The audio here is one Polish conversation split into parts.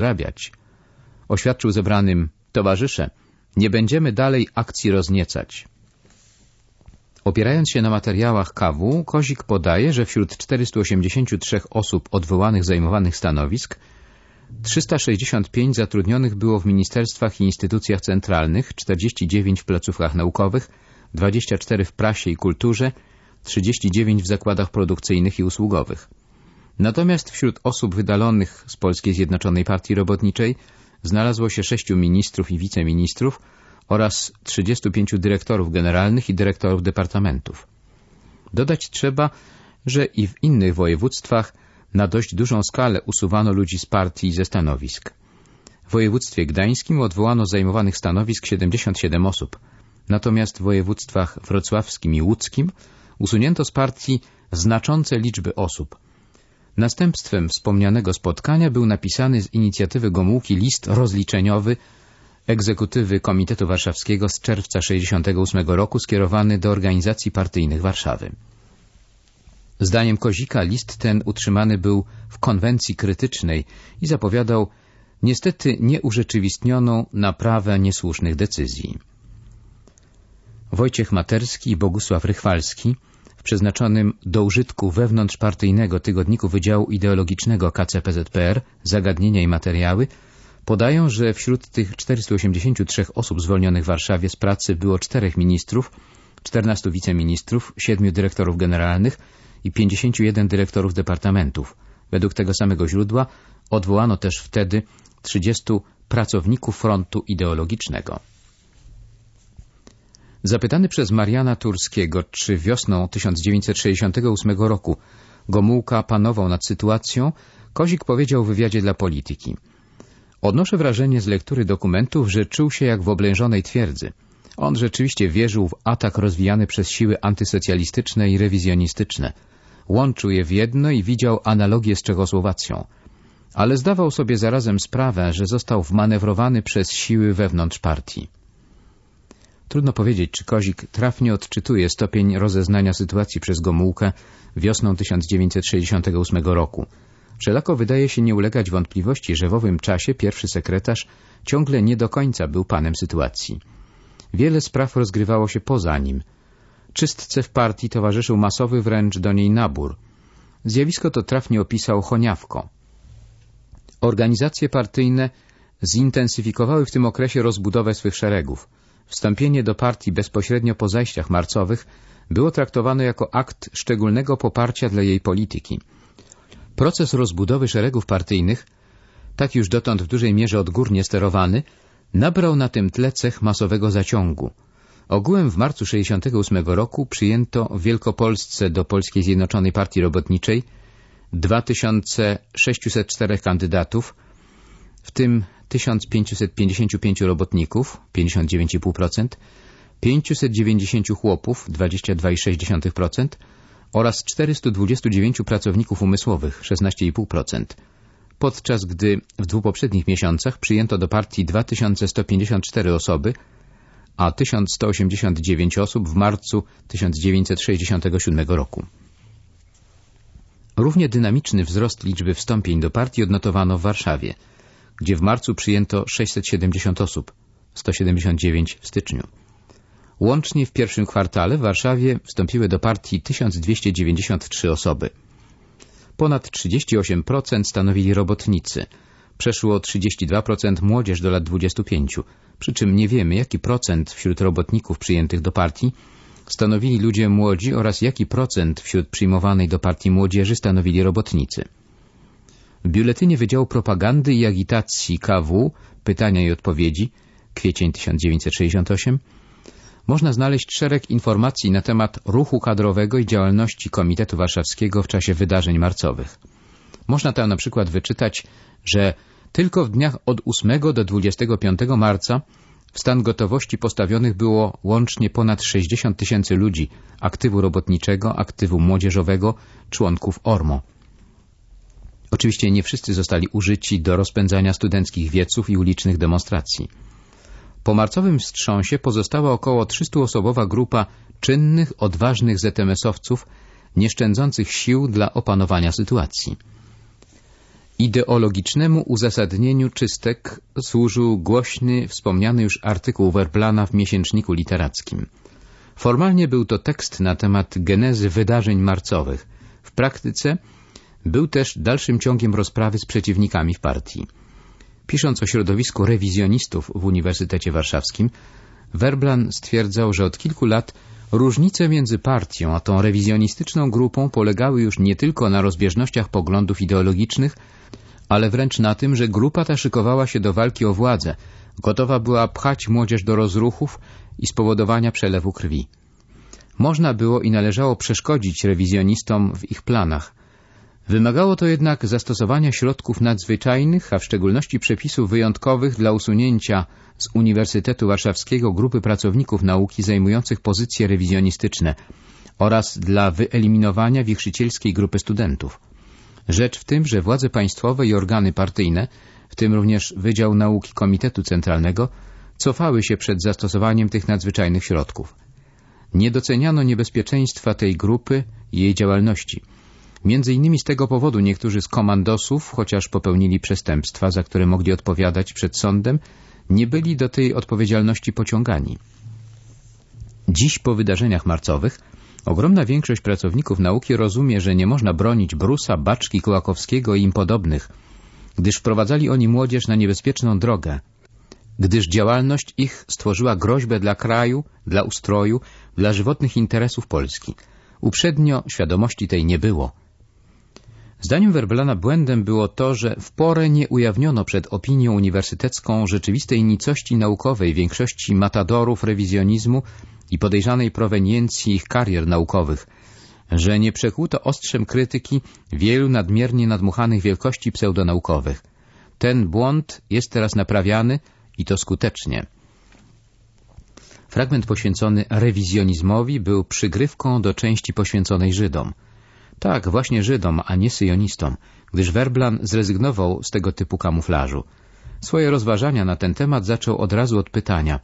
zarabiać. Oświadczył zebranym towarzysze, nie będziemy dalej akcji rozniecać. Opierając się na materiałach KW, Kozik podaje, że wśród 483 osób odwołanych zajmowanych stanowisk 365 zatrudnionych było w ministerstwach i instytucjach centralnych, 49 w placówkach naukowych, 24 w prasie i kulturze, 39 w zakładach produkcyjnych i usługowych. Natomiast wśród osób wydalonych z Polskiej Zjednoczonej Partii Robotniczej znalazło się sześciu ministrów i wiceministrów oraz 35 dyrektorów generalnych i dyrektorów departamentów. Dodać trzeba, że i w innych województwach na dość dużą skalę usuwano ludzi z partii i ze stanowisk. W województwie gdańskim odwołano zajmowanych stanowisk 77 osób, natomiast w województwach wrocławskim i łódzkim usunięto z partii znaczące liczby osób. Następstwem wspomnianego spotkania był napisany z inicjatywy Gomułki list rozliczeniowy egzekutywy Komitetu Warszawskiego z czerwca 1968 roku skierowany do organizacji partyjnych Warszawy. Zdaniem Kozika list ten utrzymany był w konwencji krytycznej i zapowiadał niestety nieurzeczywistnioną naprawę niesłusznych decyzji. Wojciech Materski i Bogusław Rychwalski przeznaczonym do użytku wewnątrzpartyjnego tygodniku Wydziału Ideologicznego KCPZPR Zagadnienia i Materiały podają, że wśród tych 483 osób zwolnionych w Warszawie z pracy było czterech ministrów, 14 wiceministrów, siedmiu dyrektorów generalnych i 51 dyrektorów departamentów. Według tego samego źródła odwołano też wtedy 30 pracowników frontu ideologicznego. Zapytany przez Mariana Turskiego, czy wiosną 1968 roku Gomułka panował nad sytuacją, Kozik powiedział w wywiadzie dla Polityki. Odnoszę wrażenie z lektury dokumentów, że czuł się jak w oblężonej twierdzy. On rzeczywiście wierzył w atak rozwijany przez siły antysocjalistyczne i rewizjonistyczne. Łączył je w jedno i widział analogię z Czechosłowacją. Ale zdawał sobie zarazem sprawę, że został wmanewrowany przez siły wewnątrz partii. Trudno powiedzieć, czy Kozik trafnie odczytuje stopień rozeznania sytuacji przez Gomułkę wiosną 1968 roku. Wszelako wydaje się nie ulegać wątpliwości, że w owym czasie pierwszy sekretarz ciągle nie do końca był panem sytuacji. Wiele spraw rozgrywało się poza nim. Czystce w partii towarzyszył masowy wręcz do niej nabór. Zjawisko to trafnie opisał Choniawko. Organizacje partyjne zintensyfikowały w tym okresie rozbudowę swych szeregów. Wstąpienie do partii bezpośrednio po zajściach marcowych było traktowane jako akt szczególnego poparcia dla jej polityki. Proces rozbudowy szeregów partyjnych, tak już dotąd w dużej mierze odgórnie sterowany, nabrał na tym tle cech masowego zaciągu. Ogółem w marcu 1968 roku przyjęto w Wielkopolsce do Polskiej Zjednoczonej Partii Robotniczej 2604 kandydatów, w tym 1555 robotników, 59,5%, 590 chłopów, 22,6%, oraz 429 pracowników umysłowych 16,5%, podczas gdy w dwóch poprzednich miesiącach przyjęto do partii 2154 osoby, a 1189 osób w marcu 1967 roku. Równie dynamiczny wzrost liczby wstąpień do partii odnotowano w Warszawie, gdzie w marcu przyjęto 670 osób, 179 w styczniu. Łącznie w pierwszym kwartale w Warszawie wstąpiły do partii 1293 osoby. Ponad 38% stanowili robotnicy, przeszło 32% młodzież do lat 25, przy czym nie wiemy, jaki procent wśród robotników przyjętych do partii stanowili ludzie młodzi oraz jaki procent wśród przyjmowanej do partii młodzieży stanowili robotnicy. Biuletynie Wydziału Propagandy i Agitacji KW Pytania i Odpowiedzi kwiecień 1968 można znaleźć szereg informacji na temat ruchu kadrowego i działalności Komitetu Warszawskiego w czasie wydarzeń marcowych. Można tam na przykład wyczytać, że tylko w dniach od 8 do 25 marca w stan gotowości postawionych było łącznie ponad 60 tysięcy ludzi aktywu robotniczego, aktywu młodzieżowego, członków ORMO. Oczywiście nie wszyscy zostali użyci do rozpędzania studenckich wieców i ulicznych demonstracji. Po marcowym wstrząsie pozostała około 300-osobowa grupa czynnych, odważnych ZMS-owców, nieszczędzących sił dla opanowania sytuacji. Ideologicznemu uzasadnieniu czystek służył głośny, wspomniany już artykuł Werblana w miesięczniku literackim. Formalnie był to tekst na temat genezy wydarzeń marcowych. W praktyce był też dalszym ciągiem rozprawy z przeciwnikami w partii. Pisząc o środowisku rewizjonistów w Uniwersytecie Warszawskim, Werblan stwierdzał, że od kilku lat różnice między partią a tą rewizjonistyczną grupą polegały już nie tylko na rozbieżnościach poglądów ideologicznych, ale wręcz na tym, że grupa ta szykowała się do walki o władzę, gotowa była pchać młodzież do rozruchów i spowodowania przelewu krwi. Można było i należało przeszkodzić rewizjonistom w ich planach. Wymagało to jednak zastosowania środków nadzwyczajnych, a w szczególności przepisów wyjątkowych dla usunięcia z Uniwersytetu Warszawskiego grupy pracowników nauki zajmujących pozycje rewizjonistyczne oraz dla wyeliminowania wichrzycielskiej grupy studentów. Rzecz w tym, że władze państwowe i organy partyjne, w tym również Wydział Nauki Komitetu Centralnego, cofały się przed zastosowaniem tych nadzwyczajnych środków. Nie doceniano niebezpieczeństwa tej grupy i jej działalności. Między innymi z tego powodu niektórzy z komandosów, chociaż popełnili przestępstwa, za które mogli odpowiadać przed sądem, nie byli do tej odpowiedzialności pociągani. Dziś po wydarzeniach marcowych ogromna większość pracowników nauki rozumie, że nie można bronić Brusa, Baczki, Kołakowskiego i im podobnych, gdyż wprowadzali oni młodzież na niebezpieczną drogę, gdyż działalność ich stworzyła groźbę dla kraju, dla ustroju, dla żywotnych interesów Polski. Uprzednio świadomości tej nie było. Zdaniem Werblana błędem było to, że w porę nie ujawniono przed opinią uniwersytecką rzeczywistej nicości naukowej większości matadorów rewizjonizmu i podejrzanej proweniencji ich karier naukowych, że nie przekłuto ostrzem krytyki wielu nadmiernie nadmuchanych wielkości pseudonaukowych. Ten błąd jest teraz naprawiany i to skutecznie. Fragment poświęcony rewizjonizmowi był przygrywką do części poświęconej Żydom. Tak, właśnie Żydom, a nie syjonistom, gdyż Werblan zrezygnował z tego typu kamuflażu. Swoje rozważania na ten temat zaczął od razu od pytania,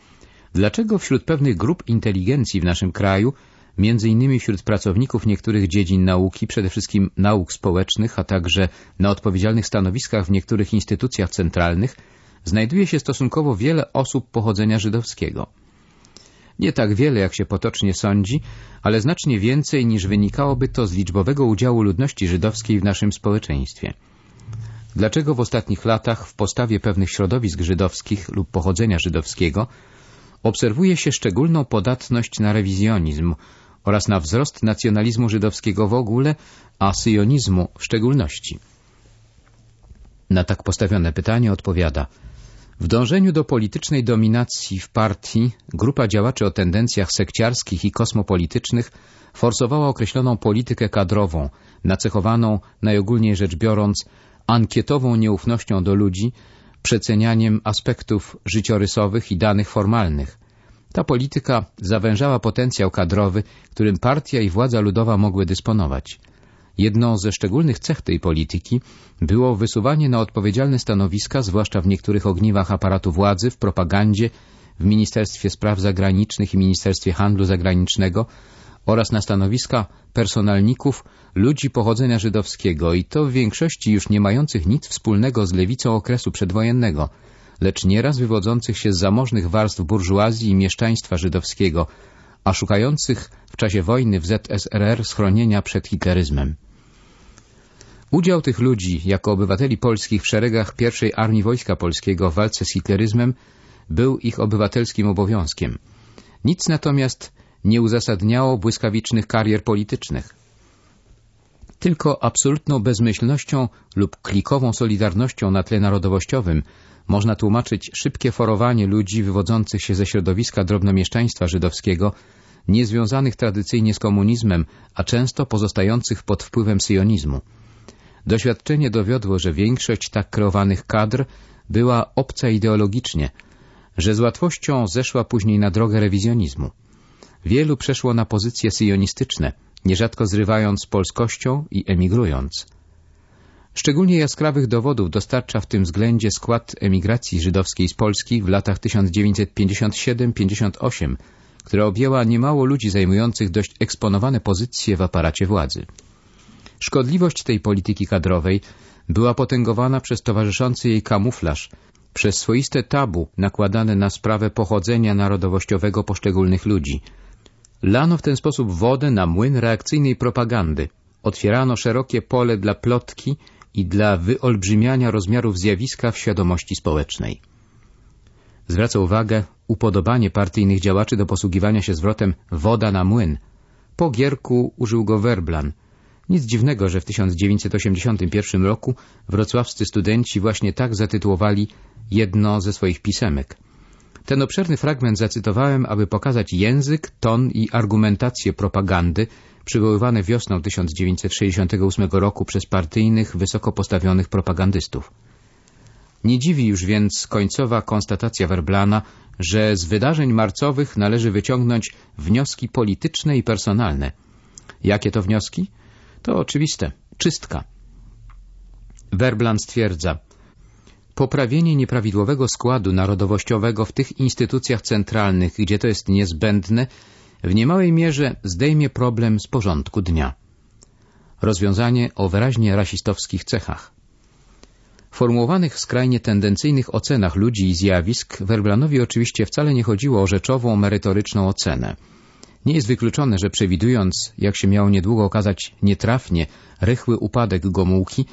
dlaczego wśród pewnych grup inteligencji w naszym kraju, między innymi wśród pracowników niektórych dziedzin nauki, przede wszystkim nauk społecznych, a także na odpowiedzialnych stanowiskach w niektórych instytucjach centralnych, znajduje się stosunkowo wiele osób pochodzenia żydowskiego. Nie tak wiele, jak się potocznie sądzi, ale znacznie więcej niż wynikałoby to z liczbowego udziału ludności żydowskiej w naszym społeczeństwie. Dlaczego w ostatnich latach w postawie pewnych środowisk żydowskich lub pochodzenia żydowskiego obserwuje się szczególną podatność na rewizjonizm oraz na wzrost nacjonalizmu żydowskiego w ogóle, a syjonizmu w szczególności? Na tak postawione pytanie odpowiada – w dążeniu do politycznej dominacji w partii grupa działaczy o tendencjach sekciarskich i kosmopolitycznych forsowała określoną politykę kadrową, nacechowaną, najogólniej rzecz biorąc, ankietową nieufnością do ludzi, przecenianiem aspektów życiorysowych i danych formalnych. Ta polityka zawężała potencjał kadrowy, którym partia i władza ludowa mogły dysponować. Jedną ze szczególnych cech tej polityki było wysuwanie na odpowiedzialne stanowiska, zwłaszcza w niektórych ogniwach aparatu władzy, w propagandzie, w Ministerstwie Spraw Zagranicznych i Ministerstwie Handlu Zagranicznego oraz na stanowiska personalników ludzi pochodzenia żydowskiego i to w większości już nie mających nic wspólnego z lewicą okresu przedwojennego, lecz nieraz wywodzących się z zamożnych warstw burżuazji i mieszczaństwa żydowskiego, a szukających w czasie wojny w ZSRR schronienia przed hitleryzmem. Udział tych ludzi jako obywateli polskich w szeregach pierwszej Armii Wojska Polskiego w walce z hitleryzmem był ich obywatelskim obowiązkiem. Nic natomiast nie uzasadniało błyskawicznych karier politycznych. Tylko absolutną bezmyślnością lub klikową solidarnością na tle narodowościowym można tłumaczyć szybkie forowanie ludzi wywodzących się ze środowiska drobnomieszczaństwa żydowskiego, niezwiązanych tradycyjnie z komunizmem, a często pozostających pod wpływem syjonizmu. Doświadczenie dowiodło, że większość tak kreowanych kadr była obca ideologicznie, że z łatwością zeszła później na drogę rewizjonizmu. Wielu przeszło na pozycje syjonistyczne, nierzadko zrywając z polskością i emigrując. Szczególnie jaskrawych dowodów dostarcza w tym względzie skład emigracji żydowskiej z Polski w latach 1957-58, która objęła niemało ludzi zajmujących dość eksponowane pozycje w aparacie władzy. Szkodliwość tej polityki kadrowej była potęgowana przez towarzyszący jej kamuflaż, przez swoiste tabu nakładane na sprawę pochodzenia narodowościowego poszczególnych ludzi. Lano w ten sposób wodę na młyn reakcyjnej propagandy. Otwierano szerokie pole dla plotki i dla wyolbrzymiania rozmiarów zjawiska w świadomości społecznej. Zwraca uwagę upodobanie partyjnych działaczy do posługiwania się zwrotem woda na młyn. Po Gierku użył go Werblan. Nic dziwnego, że w 1981 roku wrocławscy studenci właśnie tak zatytułowali jedno ze swoich pisemek. Ten obszerny fragment zacytowałem, aby pokazać język, ton i argumentację propagandy przywoływane wiosną 1968 roku przez partyjnych, wysoko postawionych propagandystów. Nie dziwi już więc końcowa konstatacja Werblana, że z wydarzeń marcowych należy wyciągnąć wnioski polityczne i personalne. Jakie to wnioski? To oczywiste. Czystka. Werblan stwierdza, poprawienie nieprawidłowego składu narodowościowego w tych instytucjach centralnych, gdzie to jest niezbędne, w niemałej mierze zdejmie problem z porządku dnia. Rozwiązanie o wyraźnie rasistowskich cechach. W formułowanych skrajnie tendencyjnych ocenach ludzi i zjawisk Werblanowi oczywiście wcale nie chodziło o rzeczową, merytoryczną ocenę. Nie jest wykluczone, że przewidując, jak się miało niedługo okazać nietrafnie, rychły upadek Gomułki,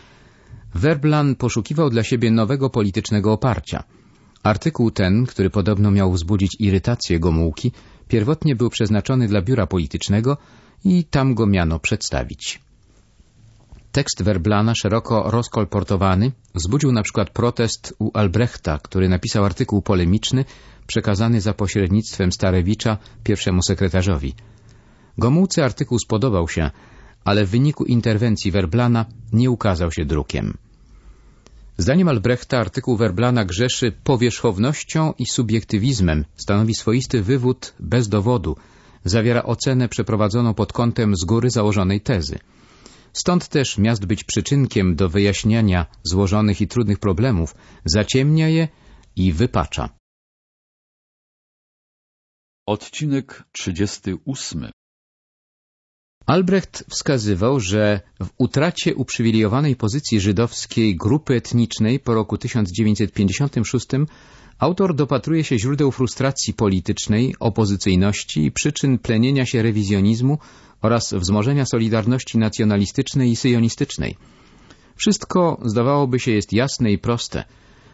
Werblan poszukiwał dla siebie nowego politycznego oparcia. Artykuł ten, który podobno miał wzbudzić irytację Gomułki, pierwotnie był przeznaczony dla biura politycznego i tam go miano przedstawić. Tekst Werblana, szeroko rozkolportowany, wzbudził na przykład protest u Albrechta, który napisał artykuł polemiczny przekazany za pośrednictwem Starewicza pierwszemu sekretarzowi. Gomułce artykuł spodobał się, ale w wyniku interwencji Werblana nie ukazał się drukiem. Zdaniem Albrechta artykuł Werblana grzeszy powierzchownością i subiektywizmem, stanowi swoisty wywód bez dowodu, zawiera ocenę przeprowadzoną pod kątem z góry założonej tezy. Stąd też miast być przyczynkiem do wyjaśniania złożonych i trudnych problemów, zaciemnia je i wypacza. Odcinek 38 Albrecht wskazywał, że w utracie uprzywilejowanej pozycji żydowskiej grupy etnicznej po roku 1956 autor dopatruje się źródeł frustracji politycznej, opozycyjności i przyczyn plenienia się rewizjonizmu oraz wzmożenia solidarności nacjonalistycznej i syjonistycznej. Wszystko, zdawałoby się, jest jasne i proste.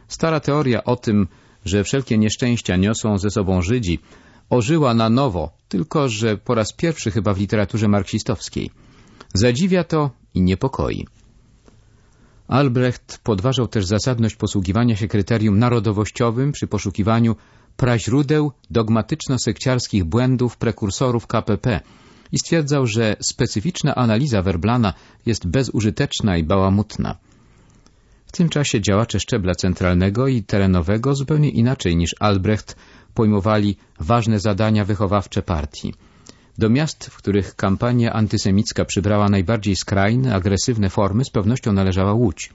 Stara teoria o tym, że wszelkie nieszczęścia niosą ze sobą Żydzi, ożyła na nowo, tylko że po raz pierwszy chyba w literaturze marksistowskiej. Zadziwia to i niepokoi. Albrecht podważał też zasadność posługiwania się kryterium narodowościowym przy poszukiwaniu praźródeł dogmatyczno-sekciarskich błędów prekursorów KPP i stwierdzał, że specyficzna analiza Werblana jest bezużyteczna i bałamutna. Tym czasie działacze szczebla centralnego i terenowego zupełnie inaczej niż Albrecht pojmowali ważne zadania wychowawcze partii. Do miast, w których kampania antysemicka przybrała najbardziej skrajne, agresywne formy, z pewnością należała Łódź.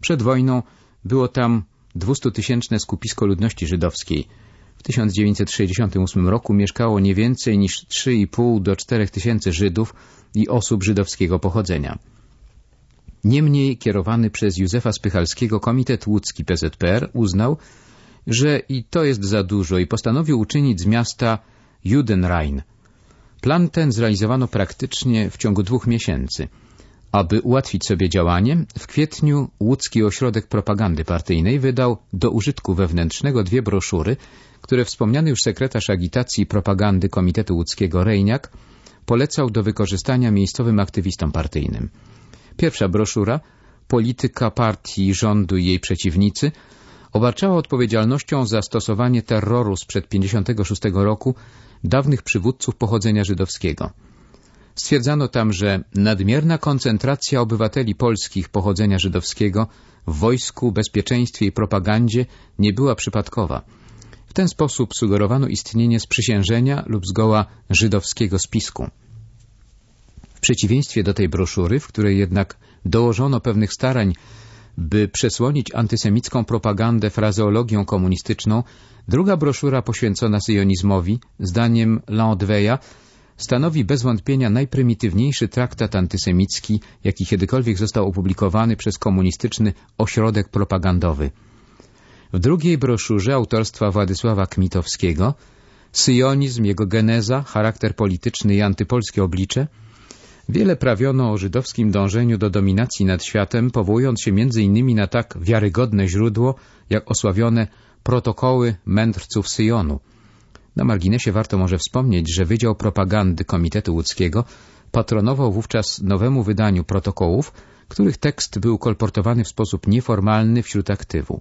Przed wojną było tam dwustutysięczne skupisko ludności żydowskiej. W 1968 roku mieszkało nie więcej niż 3,5 do 4 tysięcy Żydów i osób żydowskiego pochodzenia. Niemniej kierowany przez Józefa Spychalskiego Komitet Łódzki PZPR uznał, że i to jest za dużo i postanowił uczynić z miasta Judenrein. Plan ten zrealizowano praktycznie w ciągu dwóch miesięcy. Aby ułatwić sobie działanie, w kwietniu Łódzki Ośrodek Propagandy Partyjnej wydał do użytku wewnętrznego dwie broszury, które wspomniany już sekretarz agitacji i propagandy Komitetu Łódzkiego Rejniak polecał do wykorzystania miejscowym aktywistom partyjnym. Pierwsza broszura, Polityka partii, rządu i jej przeciwnicy, obarczała odpowiedzialnością za stosowanie terroru sprzed 56 roku dawnych przywódców pochodzenia żydowskiego. Stwierdzano tam, że nadmierna koncentracja obywateli polskich pochodzenia żydowskiego w wojsku, bezpieczeństwie i propagandzie nie była przypadkowa. W ten sposób sugerowano istnienie sprzysiężenia lub zgoła żydowskiego spisku. W przeciwieństwie do tej broszury, w której jednak dołożono pewnych starań by przesłonić antysemicką propagandę frazeologią komunistyczną, druga broszura poświęcona syjonizmowi, zdaniem Landweja, stanowi bez wątpienia najprymitywniejszy traktat antysemicki, jaki kiedykolwiek został opublikowany przez komunistyczny ośrodek propagandowy. W drugiej broszurze autorstwa Władysława Kmitowskiego Syjonizm, jego geneza, charakter polityczny i antypolskie oblicze Wiele prawiono o żydowskim dążeniu do dominacji nad światem, powołując się m.in. na tak wiarygodne źródło, jak osławione protokoły mędrców Syjonu. Na marginesie warto może wspomnieć, że Wydział Propagandy Komitetu Łódzkiego patronował wówczas nowemu wydaniu protokołów, których tekst był kolportowany w sposób nieformalny wśród aktywu.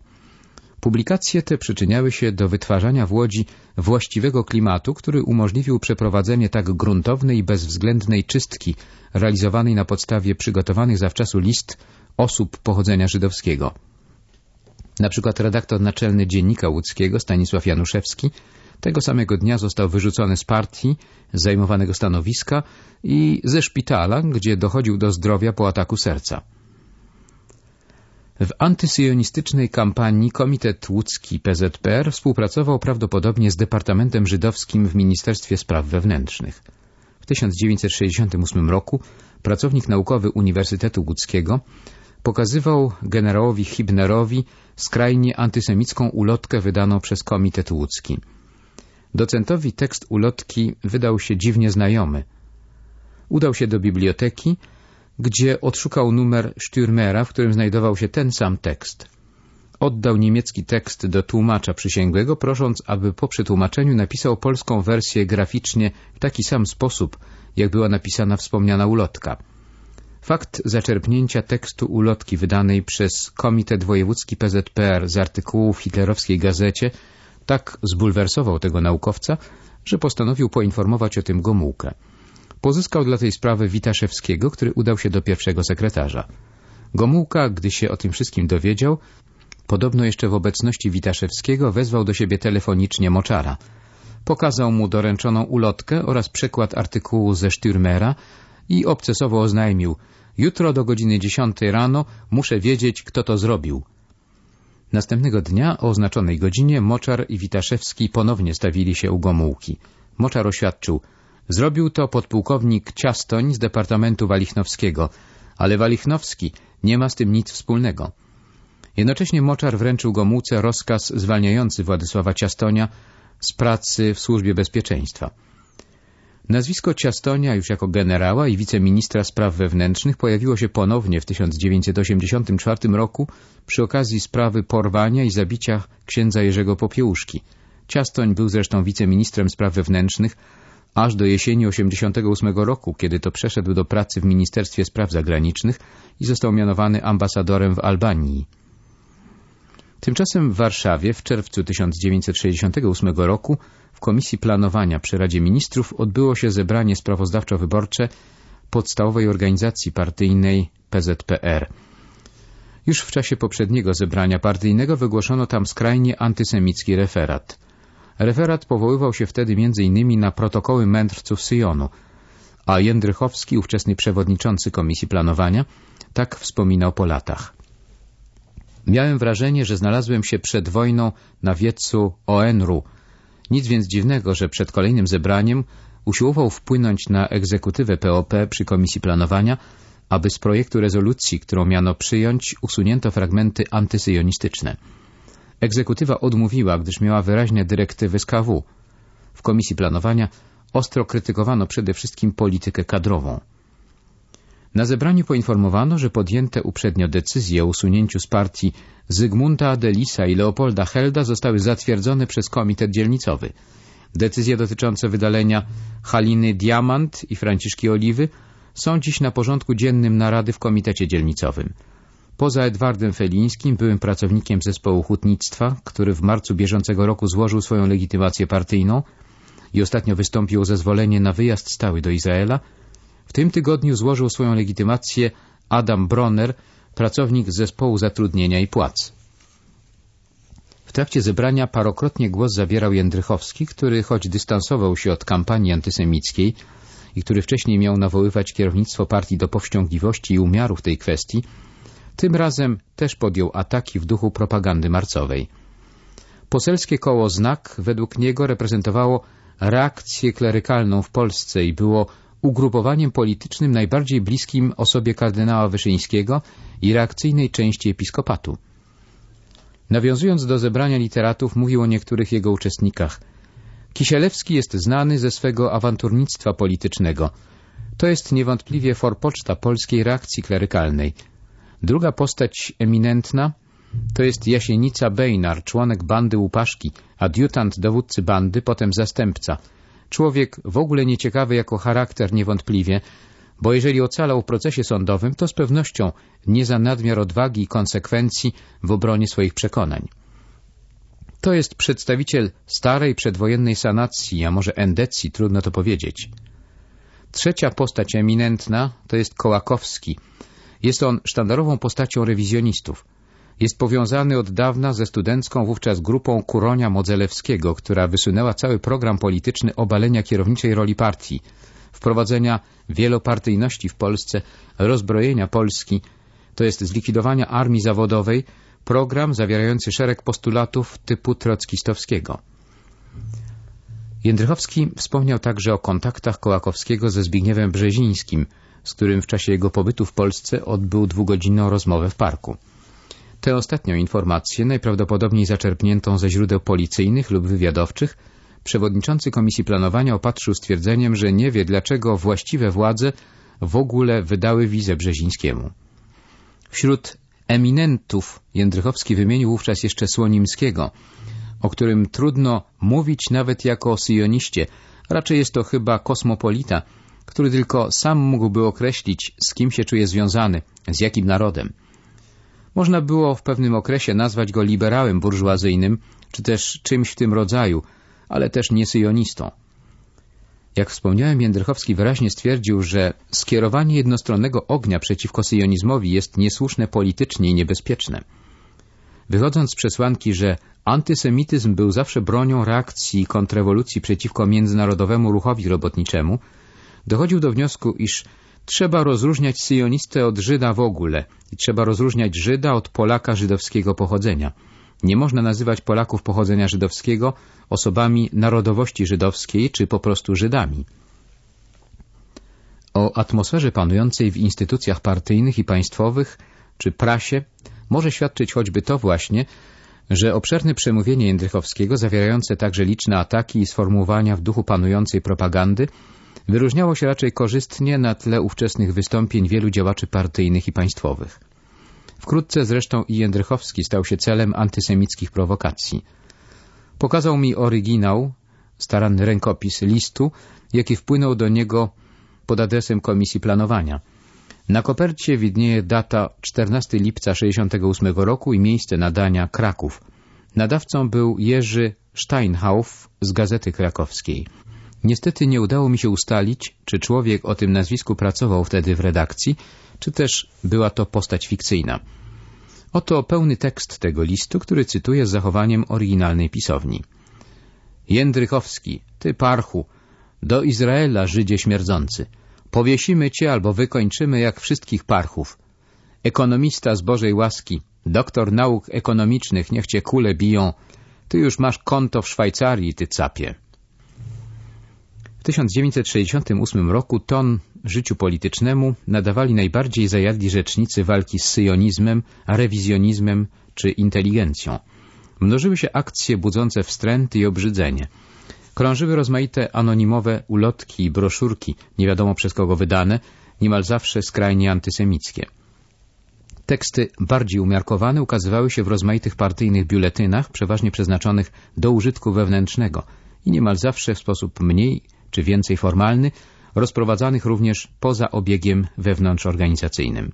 Publikacje te przyczyniały się do wytwarzania w Łodzi właściwego klimatu, który umożliwił przeprowadzenie tak gruntownej i bezwzględnej czystki realizowanej na podstawie przygotowanych zawczasu list osób pochodzenia żydowskiego. Na przykład redaktor naczelny Dziennika Łódzkiego Stanisław Januszewski tego samego dnia został wyrzucony z partii, zajmowanego stanowiska i ze szpitala, gdzie dochodził do zdrowia po ataku serca. W antysyjonistycznej kampanii Komitet Łódzki PZPR współpracował prawdopodobnie z Departamentem Żydowskim w Ministerstwie Spraw Wewnętrznych. W 1968 roku pracownik naukowy Uniwersytetu Łódzkiego pokazywał generałowi Hibnerowi skrajnie antysemicką ulotkę wydaną przez Komitet Łódzki. Docentowi tekst ulotki wydał się dziwnie znajomy. Udał się do biblioteki gdzie odszukał numer Stürmera, w którym znajdował się ten sam tekst. Oddał niemiecki tekst do tłumacza przysięgłego, prosząc, aby po przetłumaczeniu napisał polską wersję graficznie w taki sam sposób, jak była napisana wspomniana ulotka. Fakt zaczerpnięcia tekstu ulotki wydanej przez Komitet Wojewódzki PZPR z artykułu w hitlerowskiej gazecie tak zbulwersował tego naukowca, że postanowił poinformować o tym Gomułkę. Pozyskał dla tej sprawy Witaszewskiego, który udał się do pierwszego sekretarza. Gomułka, gdy się o tym wszystkim dowiedział, podobno jeszcze w obecności Witaszewskiego wezwał do siebie telefonicznie Moczara. Pokazał mu doręczoną ulotkę oraz przekład artykułu ze Stürmera i obcesowo oznajmił Jutro do godziny 10 rano muszę wiedzieć, kto to zrobił. Następnego dnia o oznaczonej godzinie Moczar i Witaszewski ponownie stawili się u Gomułki. Moczar oświadczył – Zrobił to podpułkownik Ciastoń z Departamentu Walichnowskiego, ale Walichnowski nie ma z tym nic wspólnego. Jednocześnie Moczar wręczył Gomułce rozkaz zwalniający Władysława Ciastonia z pracy w Służbie Bezpieczeństwa. Nazwisko Ciastonia już jako generała i wiceministra spraw wewnętrznych pojawiło się ponownie w 1984 roku przy okazji sprawy porwania i zabicia księdza Jerzego Popiełuszki. Ciastoń był zresztą wiceministrem spraw wewnętrznych, aż do jesieni 1988 roku, kiedy to przeszedł do pracy w Ministerstwie Spraw Zagranicznych i został mianowany ambasadorem w Albanii. Tymczasem w Warszawie w czerwcu 1968 roku w Komisji Planowania przy Radzie Ministrów odbyło się zebranie sprawozdawczo-wyborcze podstawowej organizacji partyjnej PZPR. Już w czasie poprzedniego zebrania partyjnego wygłoszono tam skrajnie antysemicki referat – Referat powoływał się wtedy m.in. na protokoły mędrców Syjonu, a Jędrychowski, ówczesny przewodniczący Komisji Planowania, tak wspominał po latach. Miałem wrażenie, że znalazłem się przed wojną na wiecu ONR-u. Nic więc dziwnego, że przed kolejnym zebraniem usiłował wpłynąć na egzekutywę POP przy Komisji Planowania, aby z projektu rezolucji, którą miano przyjąć, usunięto fragmenty antysyjonistyczne. Egzekutywa odmówiła, gdyż miała wyraźne dyrektywy z KW. W Komisji Planowania ostro krytykowano przede wszystkim politykę kadrową. Na zebraniu poinformowano, że podjęte uprzednio decyzje o usunięciu z partii Zygmunta Adelisa i Leopolda Helda zostały zatwierdzone przez Komitet Dzielnicowy. Decyzje dotyczące wydalenia Haliny Diamant i Franciszki Oliwy są dziś na porządku dziennym narady w Komitecie Dzielnicowym. Poza Edwardem Felińskim, byłym pracownikiem zespołu hutnictwa, który w marcu bieżącego roku złożył swoją legitymację partyjną i ostatnio wystąpił o zezwolenie na wyjazd stały do Izraela, w tym tygodniu złożył swoją legitymację Adam Bronner, pracownik zespołu zatrudnienia i płac. W trakcie zebrania parokrotnie głos zabierał Jędrychowski, który choć dystansował się od kampanii antysemickiej i który wcześniej miał nawoływać kierownictwo partii do powściągliwości i umiaru w tej kwestii, tym razem też podjął ataki w duchu propagandy marcowej. Poselskie koło Znak według niego reprezentowało reakcję klerykalną w Polsce i było ugrupowaniem politycznym najbardziej bliskim osobie kardynała Wyszyńskiego i reakcyjnej części episkopatu. Nawiązując do zebrania literatów, mówił o niektórych jego uczestnikach. Kisielewski jest znany ze swego awanturnictwa politycznego. To jest niewątpliwie forpoczta polskiej reakcji klerykalnej. Druga postać eminentna to jest Jasienica Bejnar, członek bandy Łupaszki, adiutant dowódcy bandy, potem zastępca. Człowiek w ogóle nieciekawy jako charakter niewątpliwie, bo jeżeli ocalał w procesie sądowym, to z pewnością nie za nadmiar odwagi i konsekwencji w obronie swoich przekonań. To jest przedstawiciel starej przedwojennej sanacji, a może endecji, trudno to powiedzieć. Trzecia postać eminentna to jest Kołakowski. Jest on sztandarową postacią rewizjonistów. Jest powiązany od dawna ze studencką wówczas grupą Kuronia Modzelewskiego, która wysunęła cały program polityczny obalenia kierowniczej roli partii, wprowadzenia wielopartyjności w Polsce, rozbrojenia Polski, to jest zlikwidowania armii zawodowej, program zawierający szereg postulatów typu trockistowskiego. Jędrychowski wspomniał także o kontaktach Kołakowskiego ze Zbigniewem Brzezińskim, z którym w czasie jego pobytu w Polsce odbył dwugodzinną rozmowę w parku. Tę ostatnią informację, najprawdopodobniej zaczerpniętą ze źródeł policyjnych lub wywiadowczych, przewodniczący Komisji Planowania opatrzył stwierdzeniem, że nie wie, dlaczego właściwe władze w ogóle wydały wizę Brzezińskiemu. Wśród eminentów Jędrychowski wymienił wówczas jeszcze Słonimskiego, o którym trudno mówić nawet jako o syjoniście. Raczej jest to chyba kosmopolita, który tylko sam mógłby określić, z kim się czuje związany, z jakim narodem. Można było w pewnym okresie nazwać go liberałem burżuazyjnym, czy też czymś w tym rodzaju, ale też nie syjonistą. Jak wspomniałem, Jędrychowski wyraźnie stwierdził, że skierowanie jednostronnego ognia przeciwko syjonizmowi jest niesłuszne politycznie i niebezpieczne. Wychodząc z przesłanki, że antysemityzm był zawsze bronią reakcji kontrrewolucji przeciwko międzynarodowemu ruchowi robotniczemu, dochodził do wniosku, iż trzeba rozróżniać syjonistę od Żyda w ogóle i trzeba rozróżniać Żyda od Polaka żydowskiego pochodzenia. Nie można nazywać Polaków pochodzenia żydowskiego osobami narodowości żydowskiej czy po prostu Żydami. O atmosferze panującej w instytucjach partyjnych i państwowych czy prasie może świadczyć choćby to właśnie, że obszerne przemówienie Jędrychowskiego, zawierające także liczne ataki i sformułowania w duchu panującej propagandy, wyróżniało się raczej korzystnie na tle ówczesnych wystąpień wielu działaczy partyjnych i państwowych. Wkrótce zresztą i Jędrychowski stał się celem antysemickich prowokacji. Pokazał mi oryginał, staranny rękopis listu, jaki wpłynął do niego pod adresem Komisji Planowania. Na kopercie widnieje data 14 lipca 68 roku i miejsce nadania Kraków. Nadawcą był Jerzy Steinhauf z Gazety Krakowskiej. Niestety nie udało mi się ustalić, czy człowiek o tym nazwisku pracował wtedy w redakcji, czy też była to postać fikcyjna. Oto pełny tekst tego listu, który cytuję z zachowaniem oryginalnej pisowni. Jędrychowski, ty parchu, do Izraela, Żydzie śmierdzący. Powiesimy cię albo wykończymy jak wszystkich parchów. Ekonomista z Bożej łaski, doktor nauk ekonomicznych, niech cię kule biją. Ty już masz konto w Szwajcarii, ty capie. W 1968 roku ton życiu politycznemu nadawali najbardziej zajadli rzecznicy walki z syjonizmem, rewizjonizmem czy inteligencją. Mnożyły się akcje budzące wstręty i obrzydzenie. Krążyły rozmaite anonimowe ulotki i broszurki, nie wiadomo przez kogo wydane, niemal zawsze skrajnie antysemickie. Teksty bardziej umiarkowane ukazywały się w rozmaitych partyjnych biuletynach, przeważnie przeznaczonych do użytku wewnętrznego i niemal zawsze w sposób mniej czy więcej formalny, rozprowadzanych również poza obiegiem wewnątrzorganizacyjnym.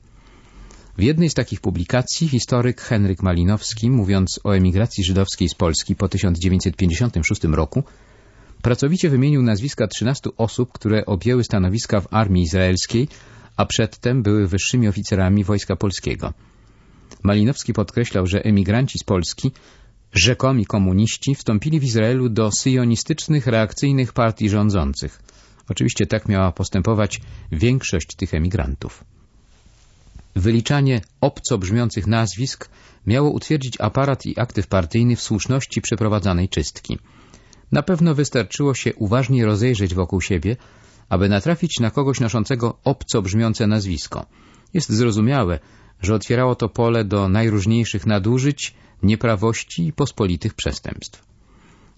W jednej z takich publikacji historyk Henryk Malinowski, mówiąc o emigracji żydowskiej z Polski po 1956 roku, pracowicie wymienił nazwiska 13 osób, które objęły stanowiska w armii izraelskiej, a przedtem były wyższymi oficerami Wojska Polskiego. Malinowski podkreślał, że emigranci z Polski, rzekomi komuniści, wstąpili w Izraelu do syjonistycznych, reakcyjnych partii rządzących – Oczywiście tak miała postępować większość tych emigrantów. Wyliczanie obco brzmiących nazwisk miało utwierdzić aparat i aktyw partyjny w słuszności przeprowadzanej czystki. Na pewno wystarczyło się uważnie rozejrzeć wokół siebie, aby natrafić na kogoś noszącego obco brzmiące nazwisko. Jest zrozumiałe, że otwierało to pole do najróżniejszych nadużyć, nieprawości i pospolitych przestępstw.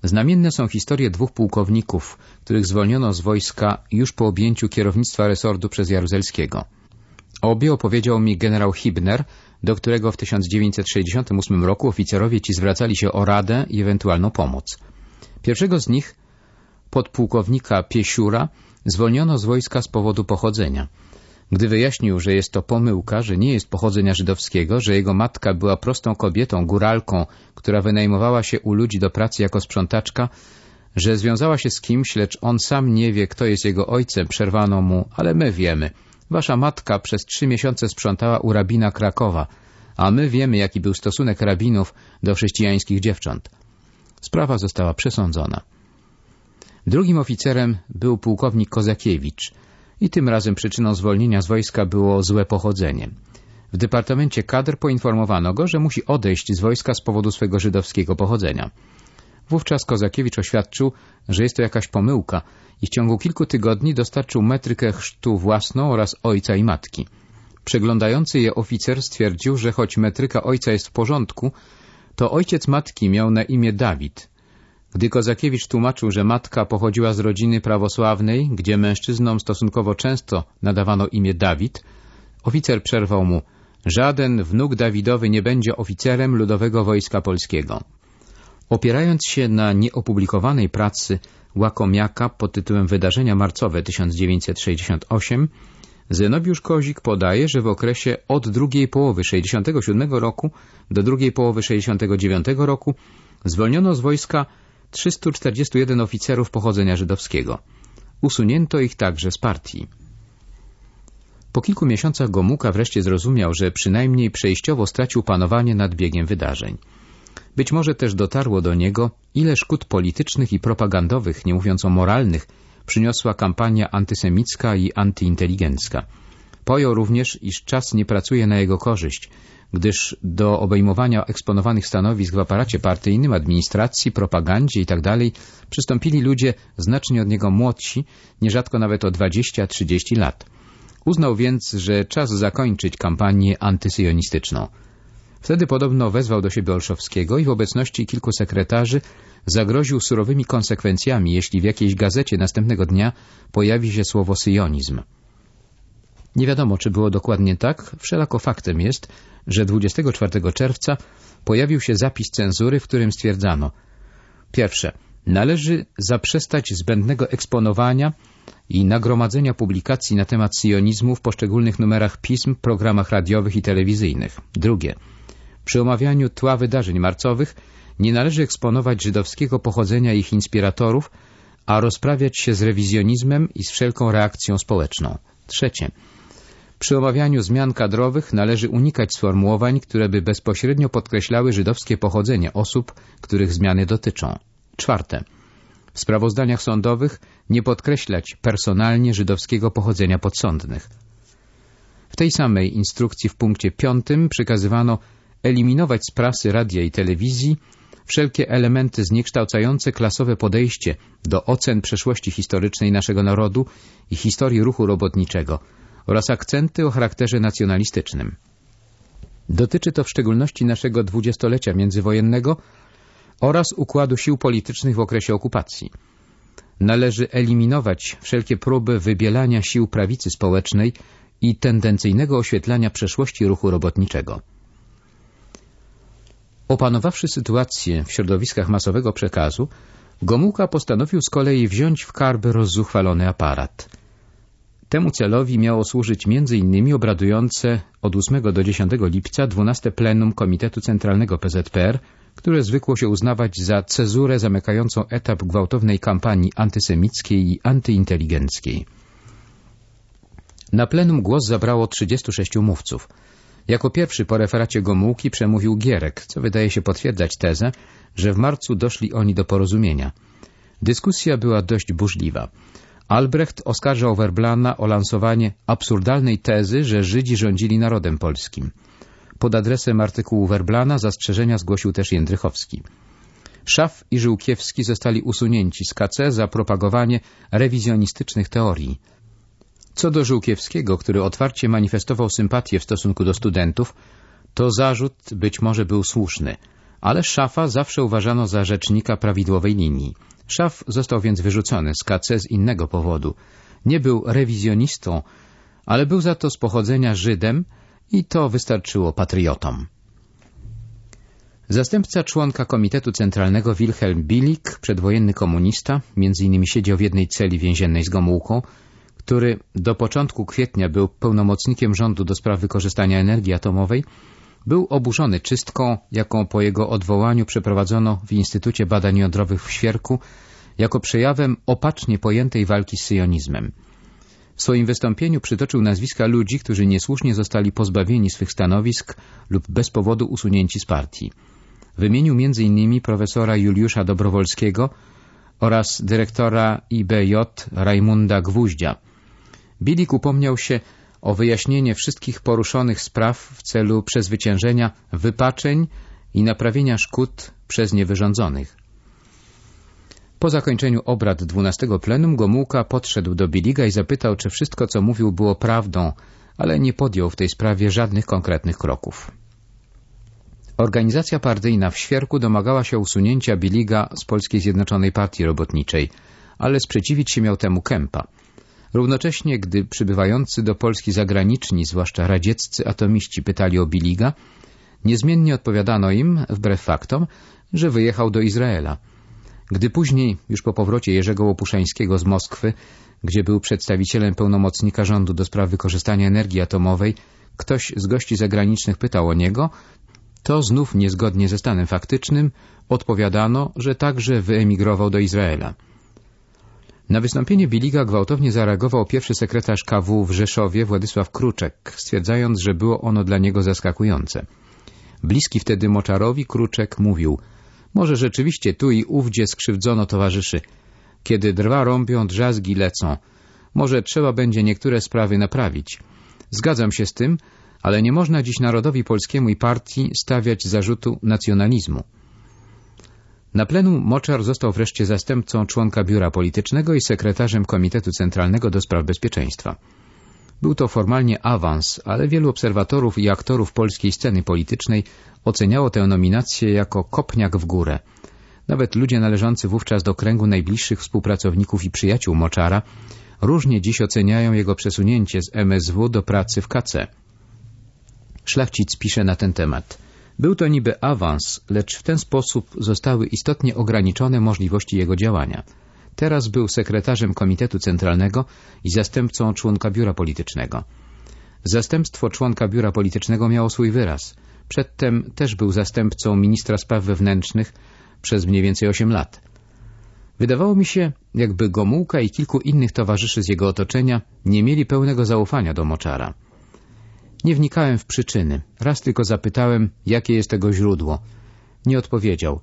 Znamienne są historie dwóch pułkowników, których zwolniono z wojska już po objęciu kierownictwa resortu przez Jaruzelskiego. Obie opowiedział mi generał Hibner, do którego w 1968 roku oficerowie ci zwracali się o radę i ewentualną pomoc. Pierwszego z nich, podpułkownika Piesiura, zwolniono z wojska z powodu pochodzenia. Gdy wyjaśnił, że jest to pomyłka, że nie jest pochodzenia żydowskiego, że jego matka była prostą kobietą, góralką, która wynajmowała się u ludzi do pracy jako sprzątaczka, że związała się z kimś, lecz on sam nie wie, kto jest jego ojcem, przerwano mu, ale my wiemy. Wasza matka przez trzy miesiące sprzątała u rabina Krakowa, a my wiemy, jaki był stosunek rabinów do chrześcijańskich dziewcząt. Sprawa została przesądzona. Drugim oficerem był pułkownik Kozakiewicz i tym razem przyczyną zwolnienia z wojska było złe pochodzenie. W Departamencie Kadr poinformowano go, że musi odejść z wojska z powodu swego żydowskiego pochodzenia. Wówczas Kozakiewicz oświadczył, że jest to jakaś pomyłka i w ciągu kilku tygodni dostarczył metrykę chrztu własną oraz ojca i matki. Przeglądający je oficer stwierdził, że choć metryka ojca jest w porządku, to ojciec matki miał na imię Dawid. Gdy Kozakiewicz tłumaczył, że matka pochodziła z rodziny prawosławnej, gdzie mężczyznom stosunkowo często nadawano imię Dawid, oficer przerwał mu — żaden wnuk Dawidowy nie będzie oficerem Ludowego Wojska Polskiego. Opierając się na nieopublikowanej pracy Łakomiaka pod tytułem Wydarzenia marcowe 1968, Zenobiusz Kozik podaje, że w okresie od drugiej połowy 67 roku do drugiej połowy 69 roku zwolniono z wojska 341 oficerów pochodzenia żydowskiego. Usunięto ich także z partii. Po kilku miesiącach Gomułka wreszcie zrozumiał, że przynajmniej przejściowo stracił panowanie nad biegiem wydarzeń. Być może też dotarło do niego, ile szkód politycznych i propagandowych, nie mówiąc o moralnych, przyniosła kampania antysemicka i antyinteligencka. Pojął również, iż czas nie pracuje na jego korzyść, gdyż do obejmowania eksponowanych stanowisk w aparacie partyjnym, administracji, propagandzie itd. Tak przystąpili ludzie znacznie od niego młodsi, nierzadko nawet o 20-30 lat. Uznał więc, że czas zakończyć kampanię antysyjonistyczną. Wtedy podobno wezwał do siebie Olszowskiego i w obecności kilku sekretarzy zagroził surowymi konsekwencjami, jeśli w jakiejś gazecie następnego dnia pojawi się słowo syjonizm. Nie wiadomo, czy było dokładnie tak, wszelako faktem jest, że 24 czerwca pojawił się zapis cenzury, w którym stwierdzano Pierwsze, należy zaprzestać zbędnego eksponowania i nagromadzenia publikacji na temat syjonizmu w poszczególnych numerach pism, programach radiowych i telewizyjnych. Drugie, przy omawianiu tła wydarzeń marcowych nie należy eksponować żydowskiego pochodzenia ich inspiratorów, a rozprawiać się z rewizjonizmem i z wszelką reakcją społeczną. Trzecie, przy omawianiu zmian kadrowych należy unikać sformułowań, które by bezpośrednio podkreślały żydowskie pochodzenie osób, których zmiany dotyczą. Czwarte. W sprawozdaniach sądowych nie podkreślać personalnie żydowskiego pochodzenia podsądnych. W tej samej instrukcji w punkcie piątym przykazywano eliminować z prasy, radia i telewizji wszelkie elementy zniekształcające klasowe podejście do ocen przeszłości historycznej naszego narodu i historii ruchu robotniczego – oraz akcenty o charakterze nacjonalistycznym. Dotyczy to w szczególności naszego dwudziestolecia międzywojennego oraz układu sił politycznych w okresie okupacji. Należy eliminować wszelkie próby wybielania sił prawicy społecznej i tendencyjnego oświetlania przeszłości ruchu robotniczego. Opanowawszy sytuację w środowiskach masowego przekazu, Gomułka postanowił z kolei wziąć w karby rozzuchwalony aparat – Temu celowi miało służyć m.in. obradujące od 8 do 10 lipca 12 plenum Komitetu Centralnego PZPR, które zwykło się uznawać za cezurę zamykającą etap gwałtownej kampanii antysemickiej i antyinteligenckiej. Na plenum głos zabrało 36 mówców. Jako pierwszy po referacie Gomułki przemówił Gierek, co wydaje się potwierdzać tezę, że w marcu doszli oni do porozumienia. Dyskusja była dość burzliwa. Albrecht oskarżał Werblana o lansowanie absurdalnej tezy, że Żydzi rządzili narodem polskim. Pod adresem artykułu Werblana zastrzeżenia zgłosił też Jędrychowski. Szaf i Żyłkiewski zostali usunięci z KC za propagowanie rewizjonistycznych teorii. Co do Żółkiewskiego, który otwarcie manifestował sympatię w stosunku do studentów, to zarzut być może był słuszny, ale Szafa zawsze uważano za rzecznika prawidłowej linii. Szaf został więc wyrzucony z KC z innego powodu. Nie był rewizjonistą, ale był za to z pochodzenia Żydem i to wystarczyło patriotom. Zastępca członka Komitetu Centralnego Wilhelm Bilik, przedwojenny komunista, między innymi siedział w jednej celi więziennej z Gomułką, który do początku kwietnia był pełnomocnikiem rządu do spraw wykorzystania energii atomowej, był oburzony czystką, jaką po jego odwołaniu przeprowadzono w Instytucie Badań Jądrowych w Świerku, jako przejawem opacznie pojętej walki z syjonizmem. W swoim wystąpieniu przytoczył nazwiska ludzi, którzy niesłusznie zostali pozbawieni swych stanowisk lub bez powodu usunięci z partii. Wymienił m.in. profesora Juliusza Dobrowolskiego oraz dyrektora IBJ Rajmunda Gwóździa. Bilik upomniał się o wyjaśnienie wszystkich poruszonych spraw w celu przezwyciężenia wypaczeń i naprawienia szkód przez niewyrządzonych. Po zakończeniu obrad dwunastego plenum Gomułka podszedł do Biliga i zapytał, czy wszystko, co mówił, było prawdą, ale nie podjął w tej sprawie żadnych konkretnych kroków. Organizacja partyjna w Świerku domagała się usunięcia Biliga z Polskiej Zjednoczonej Partii Robotniczej, ale sprzeciwić się miał temu Kępa. Równocześnie, gdy przybywający do Polski zagraniczni, zwłaszcza radzieccy atomiści pytali o Biliga, niezmiennie odpowiadano im, wbrew faktom, że wyjechał do Izraela. Gdy później, już po powrocie Jerzego Łopuszańskiego z Moskwy, gdzie był przedstawicielem pełnomocnika rządu do spraw wykorzystania energii atomowej, ktoś z gości zagranicznych pytał o niego, to znów niezgodnie ze stanem faktycznym odpowiadano, że także wyemigrował do Izraela. Na wystąpienie Biliga gwałtownie zareagował pierwszy sekretarz KW w Rzeszowie Władysław Kruczek, stwierdzając, że było ono dla niego zaskakujące. Bliski wtedy Moczarowi Kruczek mówił może rzeczywiście tu i ówdzie skrzywdzono towarzyszy. Kiedy drwa rąbią, drzazgi lecą. Może trzeba będzie niektóre sprawy naprawić. Zgadzam się z tym, ale nie można dziś narodowi polskiemu i partii stawiać zarzutu nacjonalizmu. Na plenum Moczar został wreszcie zastępcą członka biura politycznego i sekretarzem Komitetu Centralnego do Spraw Bezpieczeństwa. Był to formalnie awans, ale wielu obserwatorów i aktorów polskiej sceny politycznej oceniało tę nominację jako kopniak w górę. Nawet ludzie należący wówczas do kręgu najbliższych współpracowników i przyjaciół Moczara różnie dziś oceniają jego przesunięcie z MSW do pracy w KC. Szlachcic pisze na ten temat. Był to niby awans, lecz w ten sposób zostały istotnie ograniczone możliwości jego działania. Teraz był sekretarzem Komitetu Centralnego i zastępcą członka biura politycznego. Zastępstwo członka biura politycznego miało swój wyraz. Przedtem też był zastępcą ministra spraw wewnętrznych przez mniej więcej 8 lat. Wydawało mi się, jakby Gomułka i kilku innych towarzyszy z jego otoczenia nie mieli pełnego zaufania do Moczara. Nie wnikałem w przyczyny. Raz tylko zapytałem, jakie jest tego źródło. Nie odpowiedział.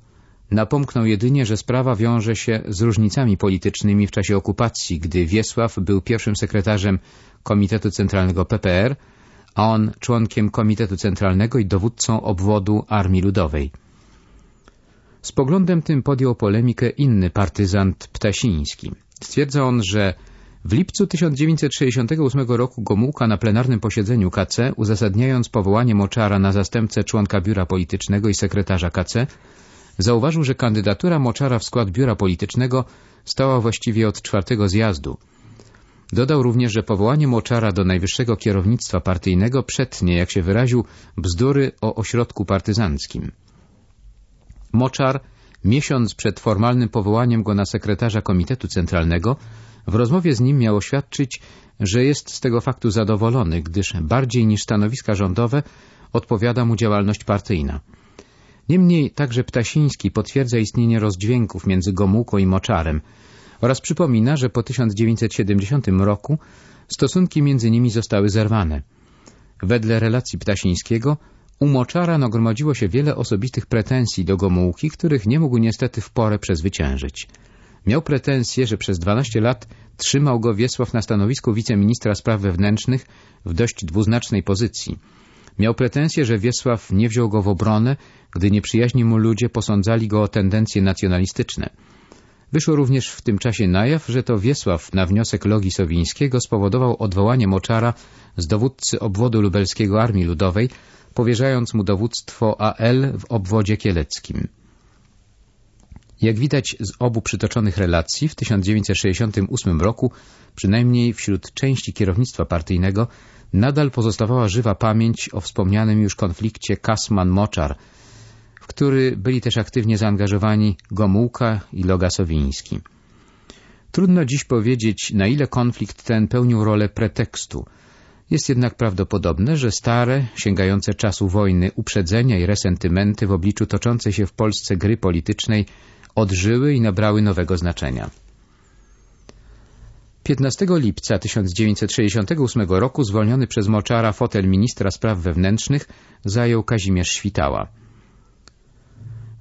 Napomknął jedynie, że sprawa wiąże się z różnicami politycznymi w czasie okupacji, gdy Wiesław był pierwszym sekretarzem Komitetu Centralnego PPR, a on członkiem Komitetu Centralnego i dowódcą obwodu Armii Ludowej. Z poglądem tym podjął polemikę inny partyzant Ptasiński. Stwierdza on, że w lipcu 1968 roku Gomułka na plenarnym posiedzeniu KC, uzasadniając powołanie Moczara na zastępcę członka biura politycznego i sekretarza KC, zauważył, że kandydatura Moczara w skład biura politycznego stała właściwie od czwartego zjazdu. Dodał również, że powołanie Moczara do najwyższego kierownictwa partyjnego przetnie, jak się wyraził, bzdury o ośrodku partyzanckim. Moczar, miesiąc przed formalnym powołaniem go na sekretarza Komitetu Centralnego, w rozmowie z nim miał oświadczyć, że jest z tego faktu zadowolony, gdyż bardziej niż stanowiska rządowe odpowiada mu działalność partyjna. Niemniej także Ptasiński potwierdza istnienie rozdźwięków między Gomułką i Moczarem oraz przypomina, że po 1970 roku stosunki między nimi zostały zerwane. Wedle relacji Ptasińskiego u Moczara nagromadziło się wiele osobistych pretensji do Gomułki, których nie mógł niestety w porę przezwyciężyć. Miał pretensje, że przez 12 lat trzymał go Wiesław na stanowisku wiceministra spraw wewnętrznych w dość dwuznacznej pozycji. Miał pretensję, że Wiesław nie wziął go w obronę, gdy nieprzyjaźni mu ludzie posądzali go o tendencje nacjonalistyczne. Wyszło również w tym czasie na jaw, że to Wiesław na wniosek Logii Sowińskiego spowodował odwołanie Moczara z dowódcy obwodu lubelskiego Armii Ludowej, powierzając mu dowództwo AL w obwodzie kieleckim. Jak widać z obu przytoczonych relacji, w 1968 roku, przynajmniej wśród części kierownictwa partyjnego, nadal pozostawała żywa pamięć o wspomnianym już konflikcie Kasman-Moczar, w który byli też aktywnie zaangażowani Gomułka i Logasowiński. Trudno dziś powiedzieć, na ile konflikt ten pełnił rolę pretekstu. Jest jednak prawdopodobne, że stare, sięgające czasu wojny uprzedzenia i resentymenty w obliczu toczącej się w Polsce gry politycznej odżyły i nabrały nowego znaczenia. 15 lipca 1968 roku zwolniony przez Moczara fotel ministra spraw wewnętrznych zajął Kazimierz Świtała.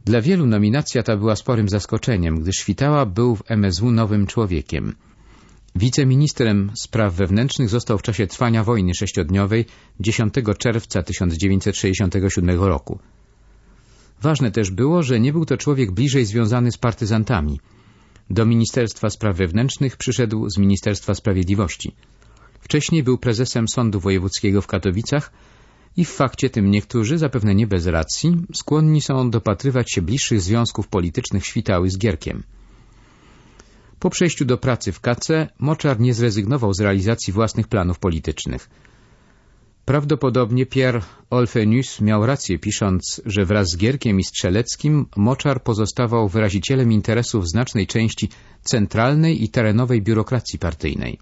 Dla wielu nominacja ta była sporym zaskoczeniem, gdyż Świtała był w MSW nowym człowiekiem. Wiceministrem spraw wewnętrznych został w czasie trwania wojny sześciodniowej 10 czerwca 1967 roku. Ważne też było, że nie był to człowiek bliżej związany z partyzantami. Do Ministerstwa Spraw Wewnętrznych przyszedł z Ministerstwa Sprawiedliwości. Wcześniej był prezesem Sądu Wojewódzkiego w Katowicach i w fakcie tym niektórzy, zapewne nie bez racji, skłonni są dopatrywać się bliższych związków politycznych Świtały z Gierkiem. Po przejściu do pracy w KC Moczar nie zrezygnował z realizacji własnych planów politycznych. Prawdopodobnie Pierre Olfenius miał rację pisząc, że wraz z Gierkiem i Strzeleckim Moczar pozostawał wyrazicielem interesów znacznej części centralnej i terenowej biurokracji partyjnej.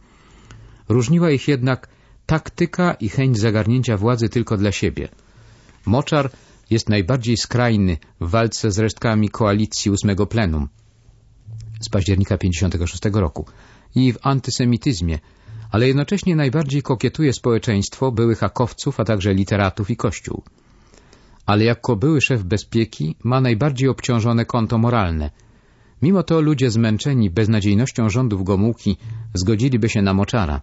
Różniła ich jednak taktyka i chęć zagarnięcia władzy tylko dla siebie. Moczar jest najbardziej skrajny w walce z resztkami koalicji ósmego plenum z października 1956 roku i w antysemityzmie, ale jednocześnie najbardziej kokietuje społeczeństwo byłych akowców, a także literatów i kościół. Ale jako były szef bezpieki ma najbardziej obciążone konto moralne. Mimo to ludzie zmęczeni beznadziejnością rządów Gomułki zgodziliby się na Moczara.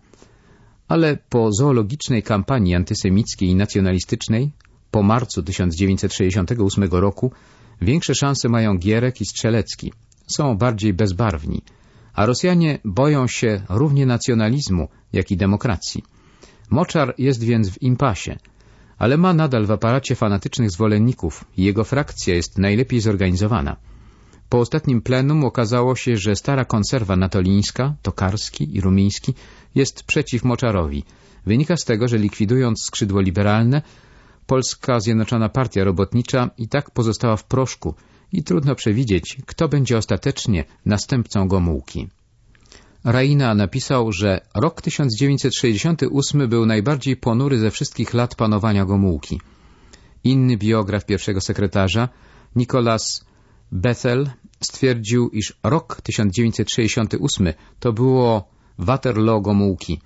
Ale po zoologicznej kampanii antysemickiej i nacjonalistycznej, po marcu 1968 roku, większe szanse mają Gierek i Strzelecki. Są bardziej bezbarwni – a Rosjanie boją się równie nacjonalizmu, jak i demokracji. Moczar jest więc w impasie, ale ma nadal w aparacie fanatycznych zwolenników i jego frakcja jest najlepiej zorganizowana. Po ostatnim plenum okazało się, że stara konserwa natolińska, Tokarski i Rumiński jest przeciw Moczarowi. Wynika z tego, że likwidując skrzydło liberalne, Polska Zjednoczona Partia Robotnicza i tak pozostała w proszku i trudno przewidzieć, kto będzie ostatecznie następcą Gomułki. Raina napisał, że rok 1968 był najbardziej ponury ze wszystkich lat panowania Gomułki. Inny biograf pierwszego sekretarza, Nicolas Bethel, stwierdził, iż rok 1968 to było Waterloo Gomułki.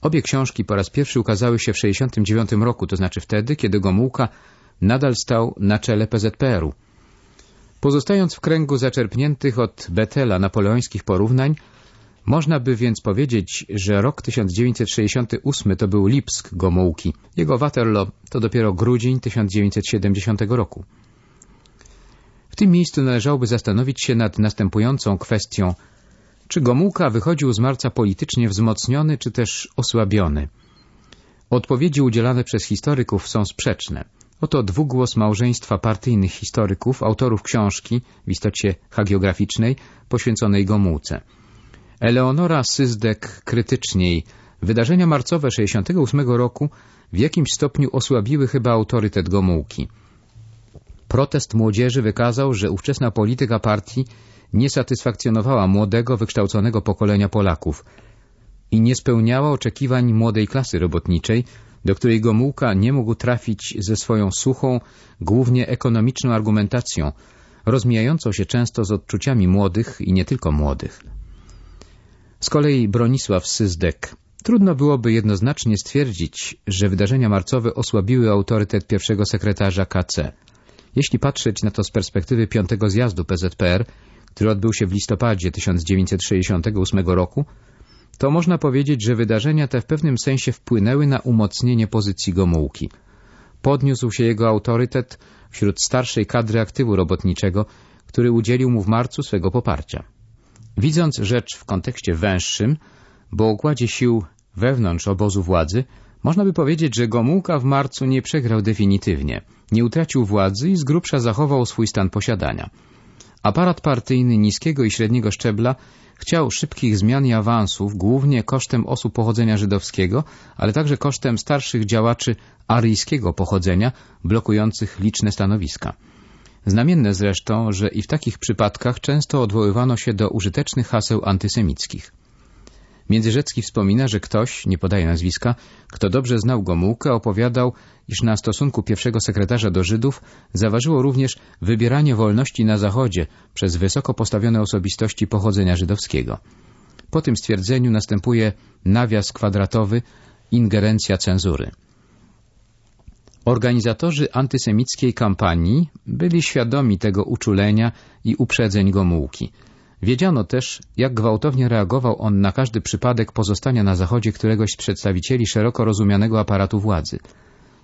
Obie książki po raz pierwszy ukazały się w 1969 roku, to znaczy wtedy, kiedy Gomułka nadal stał na czele PZPR-u. Pozostając w kręgu zaczerpniętych od Betela napoleońskich porównań, można by więc powiedzieć, że rok 1968 to był Lipsk Gomułki. Jego Waterloo to dopiero grudzień 1970 roku. W tym miejscu należałoby zastanowić się nad następującą kwestią. Czy Gomułka wychodził z marca politycznie wzmocniony, czy też osłabiony? Odpowiedzi udzielane przez historyków są sprzeczne. Oto dwugłos małżeństwa partyjnych historyków, autorów książki, w istocie hagiograficznej, poświęconej Gomułce. Eleonora Syzdek krytyczniej. Wydarzenia marcowe 68 roku w jakimś stopniu osłabiły chyba autorytet Gomułki. Protest młodzieży wykazał, że ówczesna polityka partii nie satysfakcjonowała młodego, wykształconego pokolenia Polaków i nie spełniała oczekiwań młodej klasy robotniczej, do której Gomułka nie mógł trafić ze swoją suchą, głównie ekonomiczną argumentacją, rozmijającą się często z odczuciami młodych i nie tylko młodych. Z kolei Bronisław Syzdek. Trudno byłoby jednoznacznie stwierdzić, że wydarzenia marcowe osłabiły autorytet pierwszego sekretarza KC. Jeśli patrzeć na to z perspektywy piątego zjazdu PZPR, który odbył się w listopadzie 1968 roku, to można powiedzieć, że wydarzenia te w pewnym sensie wpłynęły na umocnienie pozycji Gomułki. podniósł się jego autorytet wśród starszej kadry aktywu robotniczego, który udzielił mu w marcu swego poparcia. Widząc rzecz w kontekście węższym, bo układzie sił wewnątrz obozu władzy, można by powiedzieć, że Gomułka w marcu nie przegrał definitywnie, nie utracił władzy i z grubsza zachował swój stan posiadania. Aparat partyjny niskiego i średniego szczebla chciał szybkich zmian i awansów, głównie kosztem osób pochodzenia żydowskiego, ale także kosztem starszych działaczy aryjskiego pochodzenia, blokujących liczne stanowiska. Znamienne zresztą, że i w takich przypadkach często odwoływano się do użytecznych haseł antysemickich. Międzyrzecki wspomina, że ktoś, nie podaje nazwiska, kto dobrze znał Gomułkę, opowiadał, iż na stosunku pierwszego sekretarza do Żydów zaważyło również wybieranie wolności na Zachodzie przez wysoko postawione osobistości pochodzenia żydowskiego. Po tym stwierdzeniu następuje nawias kwadratowy, ingerencja cenzury. Organizatorzy antysemickiej kampanii byli świadomi tego uczulenia i uprzedzeń Gomułki – Wiedziano też, jak gwałtownie reagował on na każdy przypadek pozostania na zachodzie któregoś z przedstawicieli szeroko rozumianego aparatu władzy.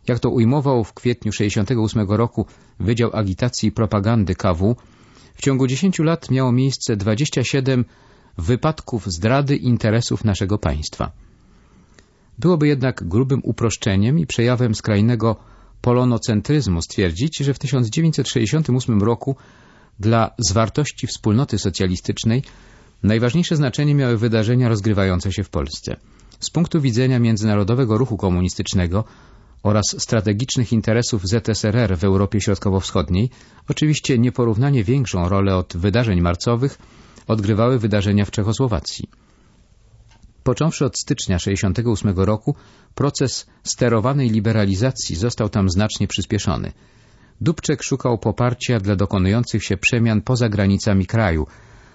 Jak to ujmował w kwietniu 68 roku Wydział Agitacji i Propagandy KW, w ciągu 10 lat miało miejsce 27 wypadków zdrady interesów naszego państwa. Byłoby jednak grubym uproszczeniem i przejawem skrajnego polonocentryzmu stwierdzić, że w 1968 roku dla zwartości wspólnoty socjalistycznej najważniejsze znaczenie miały wydarzenia rozgrywające się w Polsce. Z punktu widzenia międzynarodowego ruchu komunistycznego oraz strategicznych interesów ZSRR w Europie Środkowo-Wschodniej, oczywiście nieporównanie większą rolę od wydarzeń marcowych odgrywały wydarzenia w Czechosłowacji. Począwszy od stycznia 1968 roku, proces sterowanej liberalizacji został tam znacznie przyspieszony – Dubczek szukał poparcia dla dokonujących się przemian poza granicami kraju,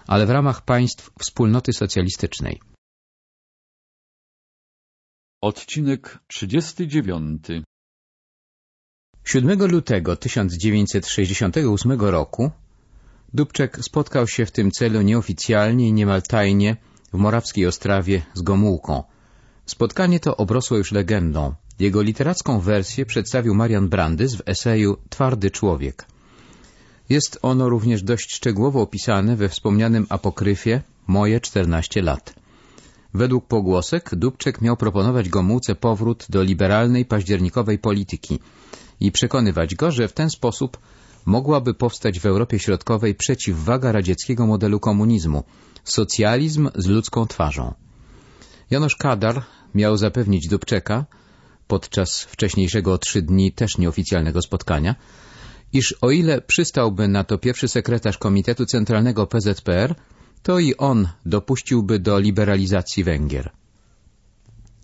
ale w ramach państw wspólnoty socjalistycznej. Odcinek 39 7 lutego 1968 roku Dubczek spotkał się w tym celu nieoficjalnie i niemal tajnie w morawskiej Ostrawie z Gomułką. Spotkanie to obrosło już legendą. Jego literacką wersję przedstawił Marian Brandys w eseju Twardy człowiek. Jest ono również dość szczegółowo opisane we wspomnianym apokryfie Moje 14 lat. Według pogłosek Dubczek miał proponować Gomułce powrót do liberalnej październikowej polityki i przekonywać go, że w ten sposób mogłaby powstać w Europie Środkowej przeciwwaga radzieckiego modelu komunizmu, socjalizm z ludzką twarzą. Janusz Kadar miał zapewnić Dubczeka, podczas wcześniejszego trzy dni też nieoficjalnego spotkania, iż o ile przystałby na to pierwszy sekretarz Komitetu Centralnego PZPR, to i on dopuściłby do liberalizacji Węgier.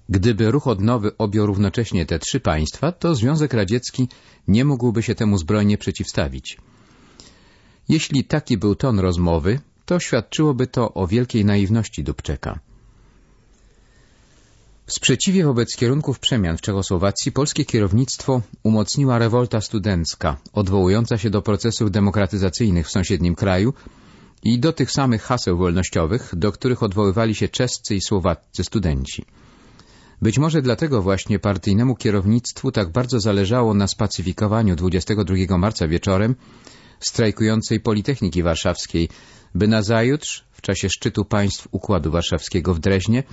Gdyby ruch odnowy objął równocześnie te trzy państwa, to Związek Radziecki nie mógłby się temu zbrojnie przeciwstawić. Jeśli taki był ton rozmowy, to świadczyłoby to o wielkiej naiwności Dubczeka. W sprzeciwie wobec kierunków przemian w Czechosłowacji polskie kierownictwo umocniła rewolta studencka, odwołująca się do procesów demokratyzacyjnych w sąsiednim kraju i do tych samych haseł wolnościowych, do których odwoływali się czescy i słowaccy studenci. Być może dlatego właśnie partyjnemu kierownictwu tak bardzo zależało na spacyfikowaniu 22 marca wieczorem strajkującej Politechniki Warszawskiej, by nazajutrz, w czasie szczytu państw Układu Warszawskiego w Dreźnie,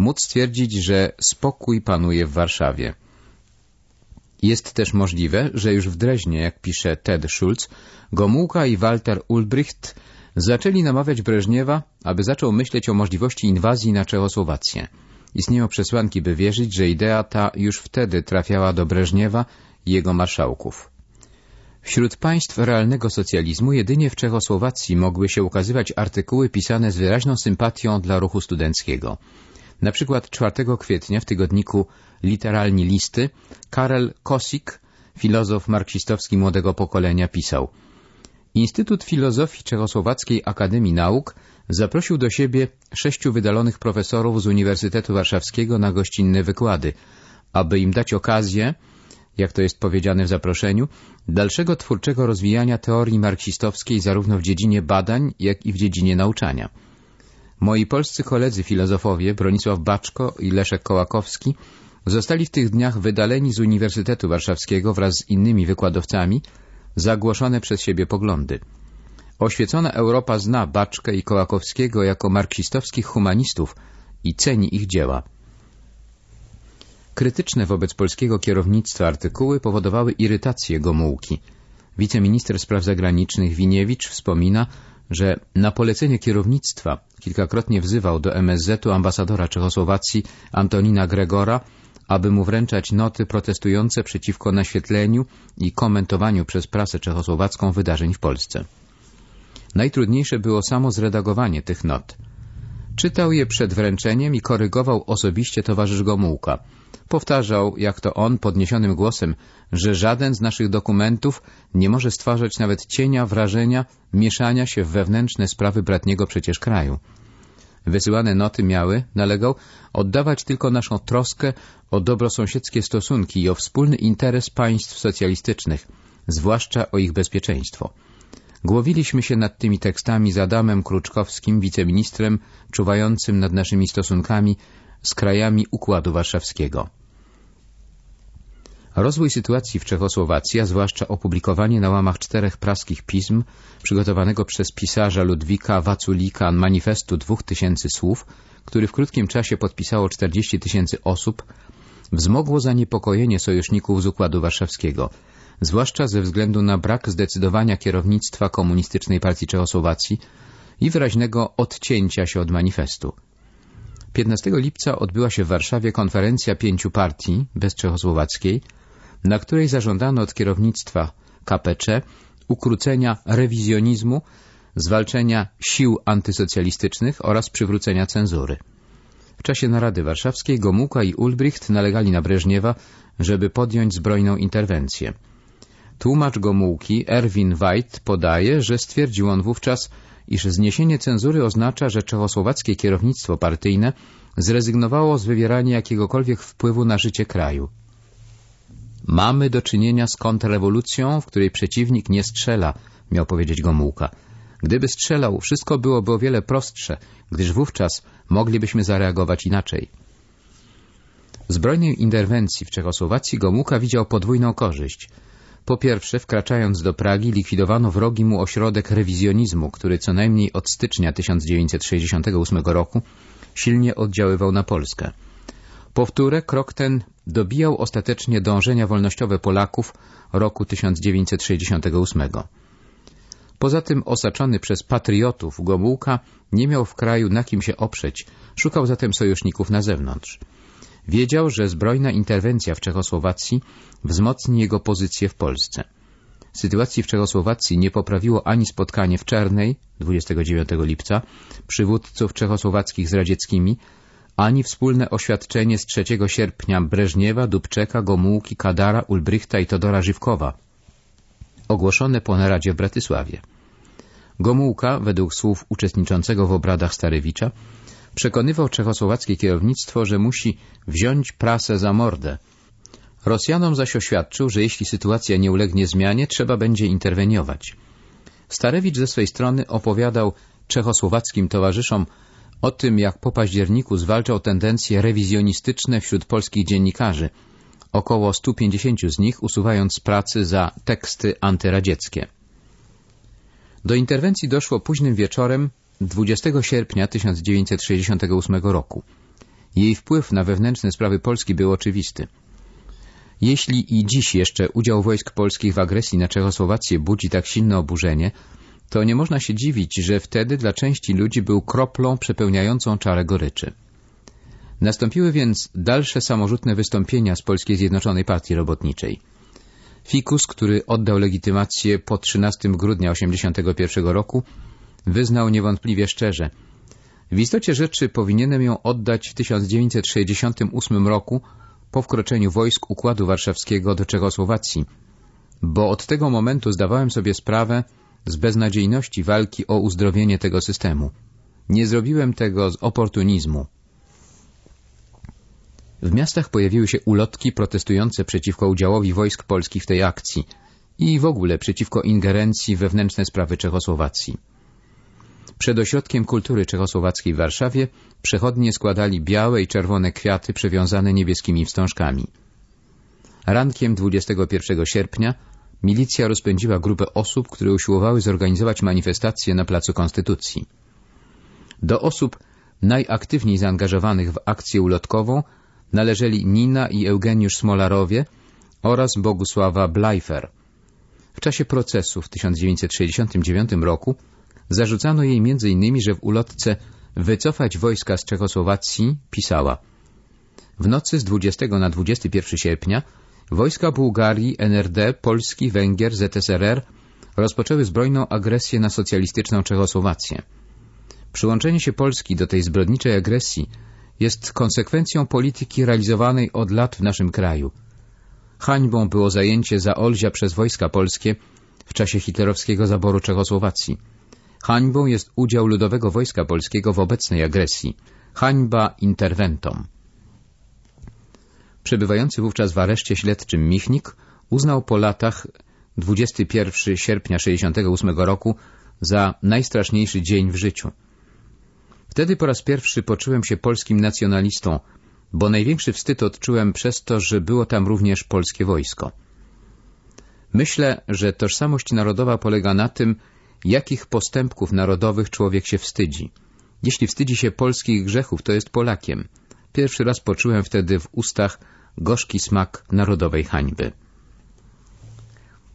móc stwierdzić, że spokój panuje w Warszawie. Jest też możliwe, że już w Dreźnie, jak pisze Ted Schulz, Gomułka i Walter Ulbricht zaczęli namawiać Breżniewa, aby zaczął myśleć o możliwości inwazji na Czechosłowację. Istnieją przesłanki, by wierzyć, że idea ta już wtedy trafiała do Breżniewa i jego marszałków. Wśród państw realnego socjalizmu jedynie w Czechosłowacji mogły się ukazywać artykuły pisane z wyraźną sympatią dla ruchu studenckiego. Na przykład 4 kwietnia w tygodniku Literalni Listy Karel Kosik, filozof marksistowski młodego pokolenia, pisał Instytut Filozofii Czechosłowackiej Akademii Nauk zaprosił do siebie sześciu wydalonych profesorów z Uniwersytetu Warszawskiego na gościnne wykłady, aby im dać okazję, jak to jest powiedziane w zaproszeniu, dalszego twórczego rozwijania teorii marksistowskiej zarówno w dziedzinie badań, jak i w dziedzinie nauczania. Moi polscy koledzy filozofowie Bronisław Baczko i Leszek Kołakowski zostali w tych dniach wydaleni z Uniwersytetu Warszawskiego wraz z innymi wykładowcami zagłoszone przez siebie poglądy. Oświecona Europa zna Baczkę i Kołakowskiego jako marksistowskich humanistów i ceni ich dzieła. Krytyczne wobec polskiego kierownictwa artykuły powodowały irytację Gomułki. Wiceminister spraw zagranicznych Winiewicz wspomina, że na polecenie kierownictwa kilkakrotnie wzywał do MSZ-u ambasadora Czechosłowacji Antonina Gregora, aby mu wręczać noty protestujące przeciwko naświetleniu i komentowaniu przez prasę czechosłowacką wydarzeń w Polsce. Najtrudniejsze było samo zredagowanie tych not. Czytał je przed wręczeniem i korygował osobiście towarzysz Gomułka. Powtarzał, jak to on, podniesionym głosem, że żaden z naszych dokumentów nie może stwarzać nawet cienia wrażenia mieszania się w wewnętrzne sprawy bratniego przecież kraju. Wysyłane noty miały, nalegał, oddawać tylko naszą troskę o dobrosąsiedzkie stosunki i o wspólny interes państw socjalistycznych, zwłaszcza o ich bezpieczeństwo. Głowiliśmy się nad tymi tekstami z Adamem Kruczkowskim, wiceministrem czuwającym nad naszymi stosunkami z krajami Układu Warszawskiego. Rozwój sytuacji w Czechosłowacji, a zwłaszcza opublikowanie na łamach czterech praskich pism przygotowanego przez pisarza Ludwika Waculika manifestu dwóch tysięcy słów, który w krótkim czasie podpisało 40 tysięcy osób, wzmogło zaniepokojenie sojuszników z Układu Warszawskiego, zwłaszcza ze względu na brak zdecydowania kierownictwa Komunistycznej Partii Czechosłowacji i wyraźnego odcięcia się od manifestu. 15 lipca odbyła się w Warszawie konferencja pięciu partii bez czechosłowackiej, na której zażądano od kierownictwa KPC ukrócenia rewizjonizmu, zwalczenia sił antysocjalistycznych oraz przywrócenia cenzury. W czasie narady warszawskiej Gomułka i Ulbricht nalegali na Breżniewa, żeby podjąć zbrojną interwencję. Tłumacz Gomułki, Erwin Weid, podaje, że stwierdził on wówczas, iż zniesienie cenzury oznacza, że czechosłowackie kierownictwo partyjne zrezygnowało z wywierania jakiegokolwiek wpływu na życie kraju. Mamy do czynienia z kontrrewolucją, w której przeciwnik nie strzela, miał powiedzieć Gomułka. Gdyby strzelał, wszystko byłoby o wiele prostsze, gdyż wówczas moglibyśmy zareagować inaczej. Zbrojnej interwencji w Czechosłowacji Gomułka widział podwójną korzyść. Po pierwsze, wkraczając do Pragi, likwidowano wrogi mu ośrodek rewizjonizmu, który co najmniej od stycznia 1968 roku silnie oddziaływał na Polskę. Powtórę, krok ten dobijał ostatecznie dążenia wolnościowe Polaków roku 1968. Poza tym osaczony przez patriotów Gomułka nie miał w kraju na kim się oprzeć, szukał zatem sojuszników na zewnątrz. Wiedział, że zbrojna interwencja w Czechosłowacji wzmocni jego pozycję w Polsce. Sytuacji w Czechosłowacji nie poprawiło ani spotkanie w Czernej 29 lipca przywódców czechosłowackich z radzieckimi, ani wspólne oświadczenie z 3 sierpnia Breżniewa, Dubczeka, Gomułki, Kadara, Ulbrichta i Todora Żywkowa, ogłoszone po naradzie w Bratysławie. Gomułka, według słów uczestniczącego w obradach Starewicza, przekonywał czechosłowackie kierownictwo, że musi wziąć prasę za mordę. Rosjanom zaś oświadczył, że jeśli sytuacja nie ulegnie zmianie, trzeba będzie interweniować. Starewicz ze swej strony opowiadał czechosłowackim towarzyszom o tym, jak po październiku zwalczał tendencje rewizjonistyczne wśród polskich dziennikarzy, około 150 z nich usuwając z pracy za teksty antyradzieckie. Do interwencji doszło późnym wieczorem 20 sierpnia 1968 roku. Jej wpływ na wewnętrzne sprawy Polski był oczywisty. Jeśli i dziś jeszcze udział wojsk polskich w agresji na Czechosłowację budzi tak silne oburzenie, to nie można się dziwić, że wtedy dla części ludzi był kroplą przepełniającą czarę goryczy. Nastąpiły więc dalsze samorzutne wystąpienia z Polskiej Zjednoczonej Partii Robotniczej. Fikus, który oddał legitymację po 13 grudnia 1981 roku, wyznał niewątpliwie szczerze. W istocie rzeczy powinienem ją oddać w 1968 roku po wkroczeniu wojsk Układu Warszawskiego do Czechosłowacji, bo od tego momentu zdawałem sobie sprawę z beznadziejności walki o uzdrowienie tego systemu. Nie zrobiłem tego z oportunizmu. W miastach pojawiły się ulotki protestujące przeciwko udziałowi wojsk polskich w tej akcji i w ogóle przeciwko ingerencji wewnętrzne sprawy Czechosłowacji. Przed ośrodkiem kultury czechosłowackiej w Warszawie przechodnie składali białe i czerwone kwiaty przewiązane niebieskimi wstążkami. Rankiem 21 sierpnia milicja rozpędziła grupę osób, które usiłowały zorganizować manifestację na Placu Konstytucji. Do osób najaktywniej zaangażowanych w akcję ulotkową należeli Nina i Eugeniusz Smolarowie oraz Bogusława Bleifer. W czasie procesu w 1969 roku zarzucano jej m.in., że w ulotce wycofać wojska z Czechosłowacji pisała W nocy z 20 na 21 sierpnia wojska Bułgarii, NRD, Polski, Węgier, ZSRR rozpoczęły zbrojną agresję na socjalistyczną Czechosłowację. Przyłączenie się Polski do tej zbrodniczej agresji jest konsekwencją polityki realizowanej od lat w naszym kraju. Hańbą było zajęcie za Olzia przez wojska polskie w czasie hitlerowskiego zaboru Czechosłowacji. Hańbą jest udział Ludowego Wojska Polskiego w obecnej agresji. Hańba interwentom. Przebywający wówczas w areszcie śledczym Michnik uznał po latach 21 sierpnia 68 roku za najstraszniejszy dzień w życiu. Wtedy po raz pierwszy poczułem się polskim nacjonalistą, bo największy wstyd odczułem przez to, że było tam również polskie wojsko. Myślę, że tożsamość narodowa polega na tym, jakich postępków narodowych człowiek się wstydzi. Jeśli wstydzi się polskich grzechów, to jest Polakiem. Pierwszy raz poczułem wtedy w ustach gorzki smak narodowej hańby.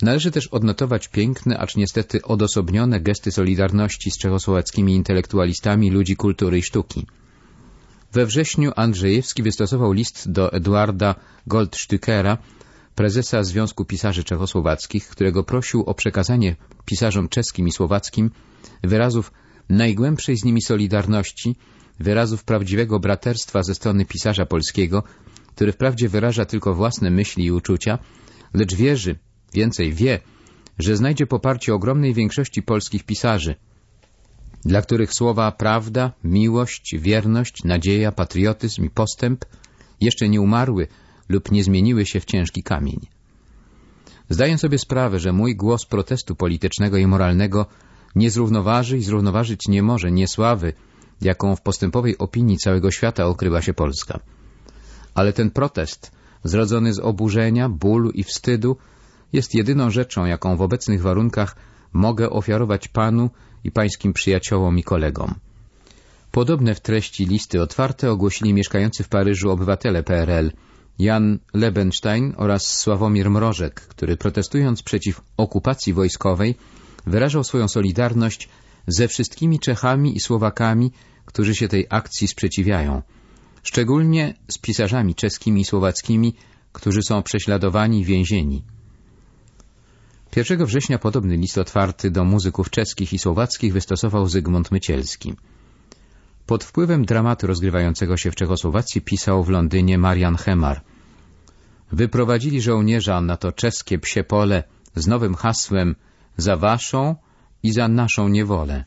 Należy też odnotować piękne, acz niestety odosobnione gesty solidarności z czechosłowackimi intelektualistami ludzi kultury i sztuki. We wrześniu Andrzejewski wystosował list do Eduarda Goldstückera, prezesa Związku Pisarzy Czechosłowackich, którego prosił o przekazanie pisarzom czeskim i słowackim wyrazów najgłębszej z nimi solidarności, wyrazów prawdziwego braterstwa ze strony pisarza polskiego, który wprawdzie wyraża tylko własne myśli i uczucia, lecz wierzy, więcej wie, że znajdzie poparcie ogromnej większości polskich pisarzy, dla których słowa prawda, miłość, wierność, nadzieja, patriotyzm i postęp jeszcze nie umarły lub nie zmieniły się w ciężki kamień. Zdaję sobie sprawę, że mój głos protestu politycznego i moralnego nie zrównoważy i zrównoważyć nie może niesławy, jaką w postępowej opinii całego świata okrywa się Polska. Ale ten protest, zrodzony z oburzenia, bólu i wstydu, jest jedyną rzeczą, jaką w obecnych warunkach mogę ofiarować Panu i Pańskim przyjaciołom i kolegom. Podobne w treści listy otwarte ogłosili mieszkający w Paryżu obywatele PRL Jan Lebenstein oraz Sławomir Mrożek, który protestując przeciw okupacji wojskowej wyrażał swoją solidarność ze wszystkimi Czechami i Słowakami, którzy się tej akcji sprzeciwiają, szczególnie z pisarzami czeskimi i słowackimi, którzy są prześladowani i więzieni. 1 września podobny list otwarty do muzyków czeskich i słowackich wystosował Zygmunt Mycielski. Pod wpływem dramatu rozgrywającego się w Czechosłowacji pisał w Londynie Marian Hemar. Wyprowadzili żołnierza na to czeskie psie pole z nowym hasłem za waszą i za naszą niewolę.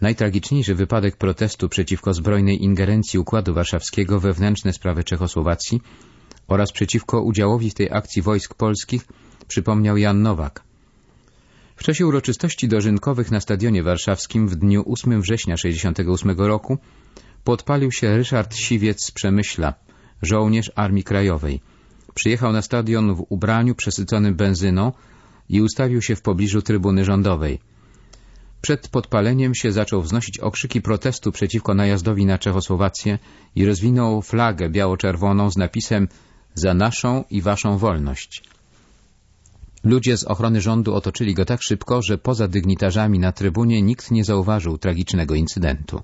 Najtragiczniejszy wypadek protestu przeciwko zbrojnej ingerencji Układu Warszawskiego we wewnętrzne sprawy Czechosłowacji oraz przeciwko udziałowi w tej akcji wojsk polskich przypomniał Jan Nowak. W czasie uroczystości dożynkowych na Stadionie Warszawskim w dniu 8 września 1968 roku podpalił się Ryszard Siwiec z Przemyśla, żołnierz Armii Krajowej. Przyjechał na stadion w ubraniu przesyconym benzyną i ustawił się w pobliżu trybuny rządowej. Przed podpaleniem się zaczął wznosić okrzyki protestu przeciwko najazdowi na Czechosłowację i rozwinął flagę biało-czerwoną z napisem za naszą i waszą wolność. Ludzie z ochrony rządu otoczyli go tak szybko, że poza dygnitarzami na trybunie nikt nie zauważył tragicznego incydentu.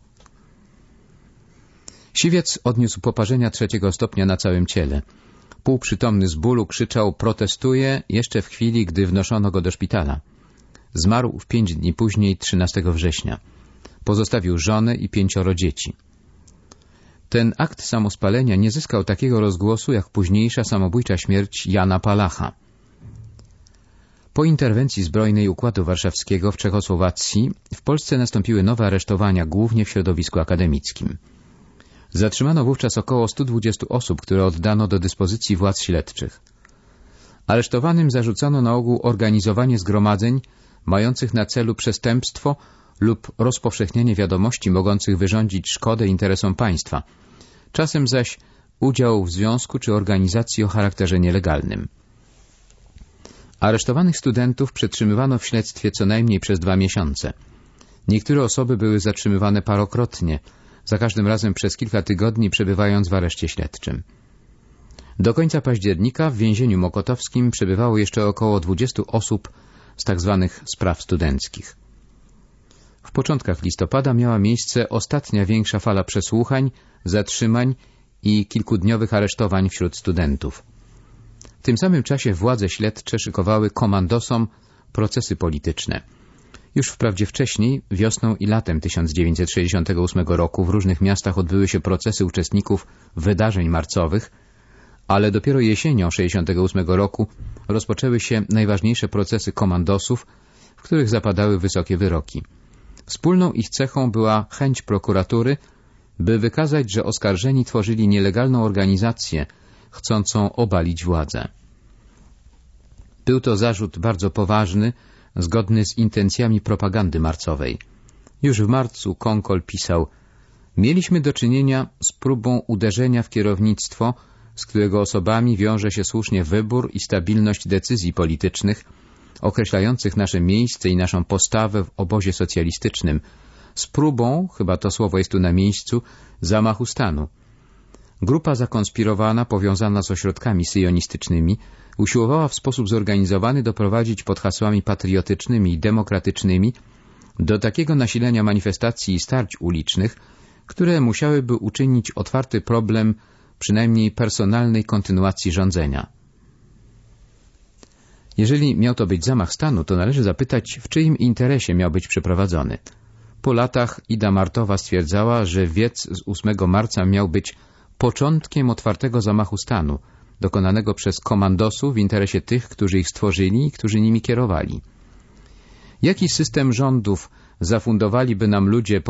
Siwiec odniósł poparzenia trzeciego stopnia na całym ciele. Półprzytomny z bólu krzyczał protestuje jeszcze w chwili, gdy wnoszono go do szpitala. Zmarł w pięć dni później, 13 września. Pozostawił żonę i pięcioro dzieci. Ten akt samospalenia nie zyskał takiego rozgłosu jak późniejsza samobójcza śmierć Jana Palacha. Po interwencji zbrojnej Układu Warszawskiego w Czechosłowacji w Polsce nastąpiły nowe aresztowania, głównie w środowisku akademickim. Zatrzymano wówczas około 120 osób, które oddano do dyspozycji władz śledczych. Aresztowanym zarzucono na ogół organizowanie zgromadzeń mających na celu przestępstwo lub rozpowszechnianie wiadomości mogących wyrządzić szkodę interesom państwa, czasem zaś udział w związku czy organizacji o charakterze nielegalnym. Aresztowanych studentów przetrzymywano w śledztwie co najmniej przez dwa miesiące. Niektóre osoby były zatrzymywane parokrotnie, za każdym razem przez kilka tygodni przebywając w areszcie śledczym. Do końca października w więzieniu mokotowskim przebywało jeszcze około 20 osób z tzw. Tak spraw studenckich. W początkach listopada miała miejsce ostatnia większa fala przesłuchań, zatrzymań i kilkudniowych aresztowań wśród studentów. Tym samym czasie władze śledcze szykowały komandosom procesy polityczne. Już wprawdzie wcześniej, wiosną i latem 1968 roku w różnych miastach odbyły się procesy uczestników wydarzeń marcowych, ale dopiero jesienią 1968 roku rozpoczęły się najważniejsze procesy komandosów, w których zapadały wysokie wyroki. Wspólną ich cechą była chęć prokuratury, by wykazać, że oskarżeni tworzyli nielegalną organizację chcącą obalić władzę. Był to zarzut bardzo poważny, zgodny z intencjami propagandy marcowej. Już w marcu Konkol pisał Mieliśmy do czynienia z próbą uderzenia w kierownictwo, z którego osobami wiąże się słusznie wybór i stabilność decyzji politycznych, określających nasze miejsce i naszą postawę w obozie socjalistycznym, z próbą, chyba to słowo jest tu na miejscu, zamachu stanu. Grupa zakonspirowana, powiązana z ośrodkami syjonistycznymi, usiłowała w sposób zorganizowany doprowadzić pod hasłami patriotycznymi i demokratycznymi do takiego nasilenia manifestacji i starć ulicznych, które musiałyby uczynić otwarty problem przynajmniej personalnej kontynuacji rządzenia. Jeżeli miał to być zamach stanu, to należy zapytać, w czyim interesie miał być przeprowadzony. Po latach Ida Martowa stwierdzała, że wiec z 8 marca miał być początkiem otwartego zamachu stanu, dokonanego przez komandosów w interesie tych, którzy ich stworzyli i którzy nimi kierowali. Jaki system rządów zafundowaliby nam ludzie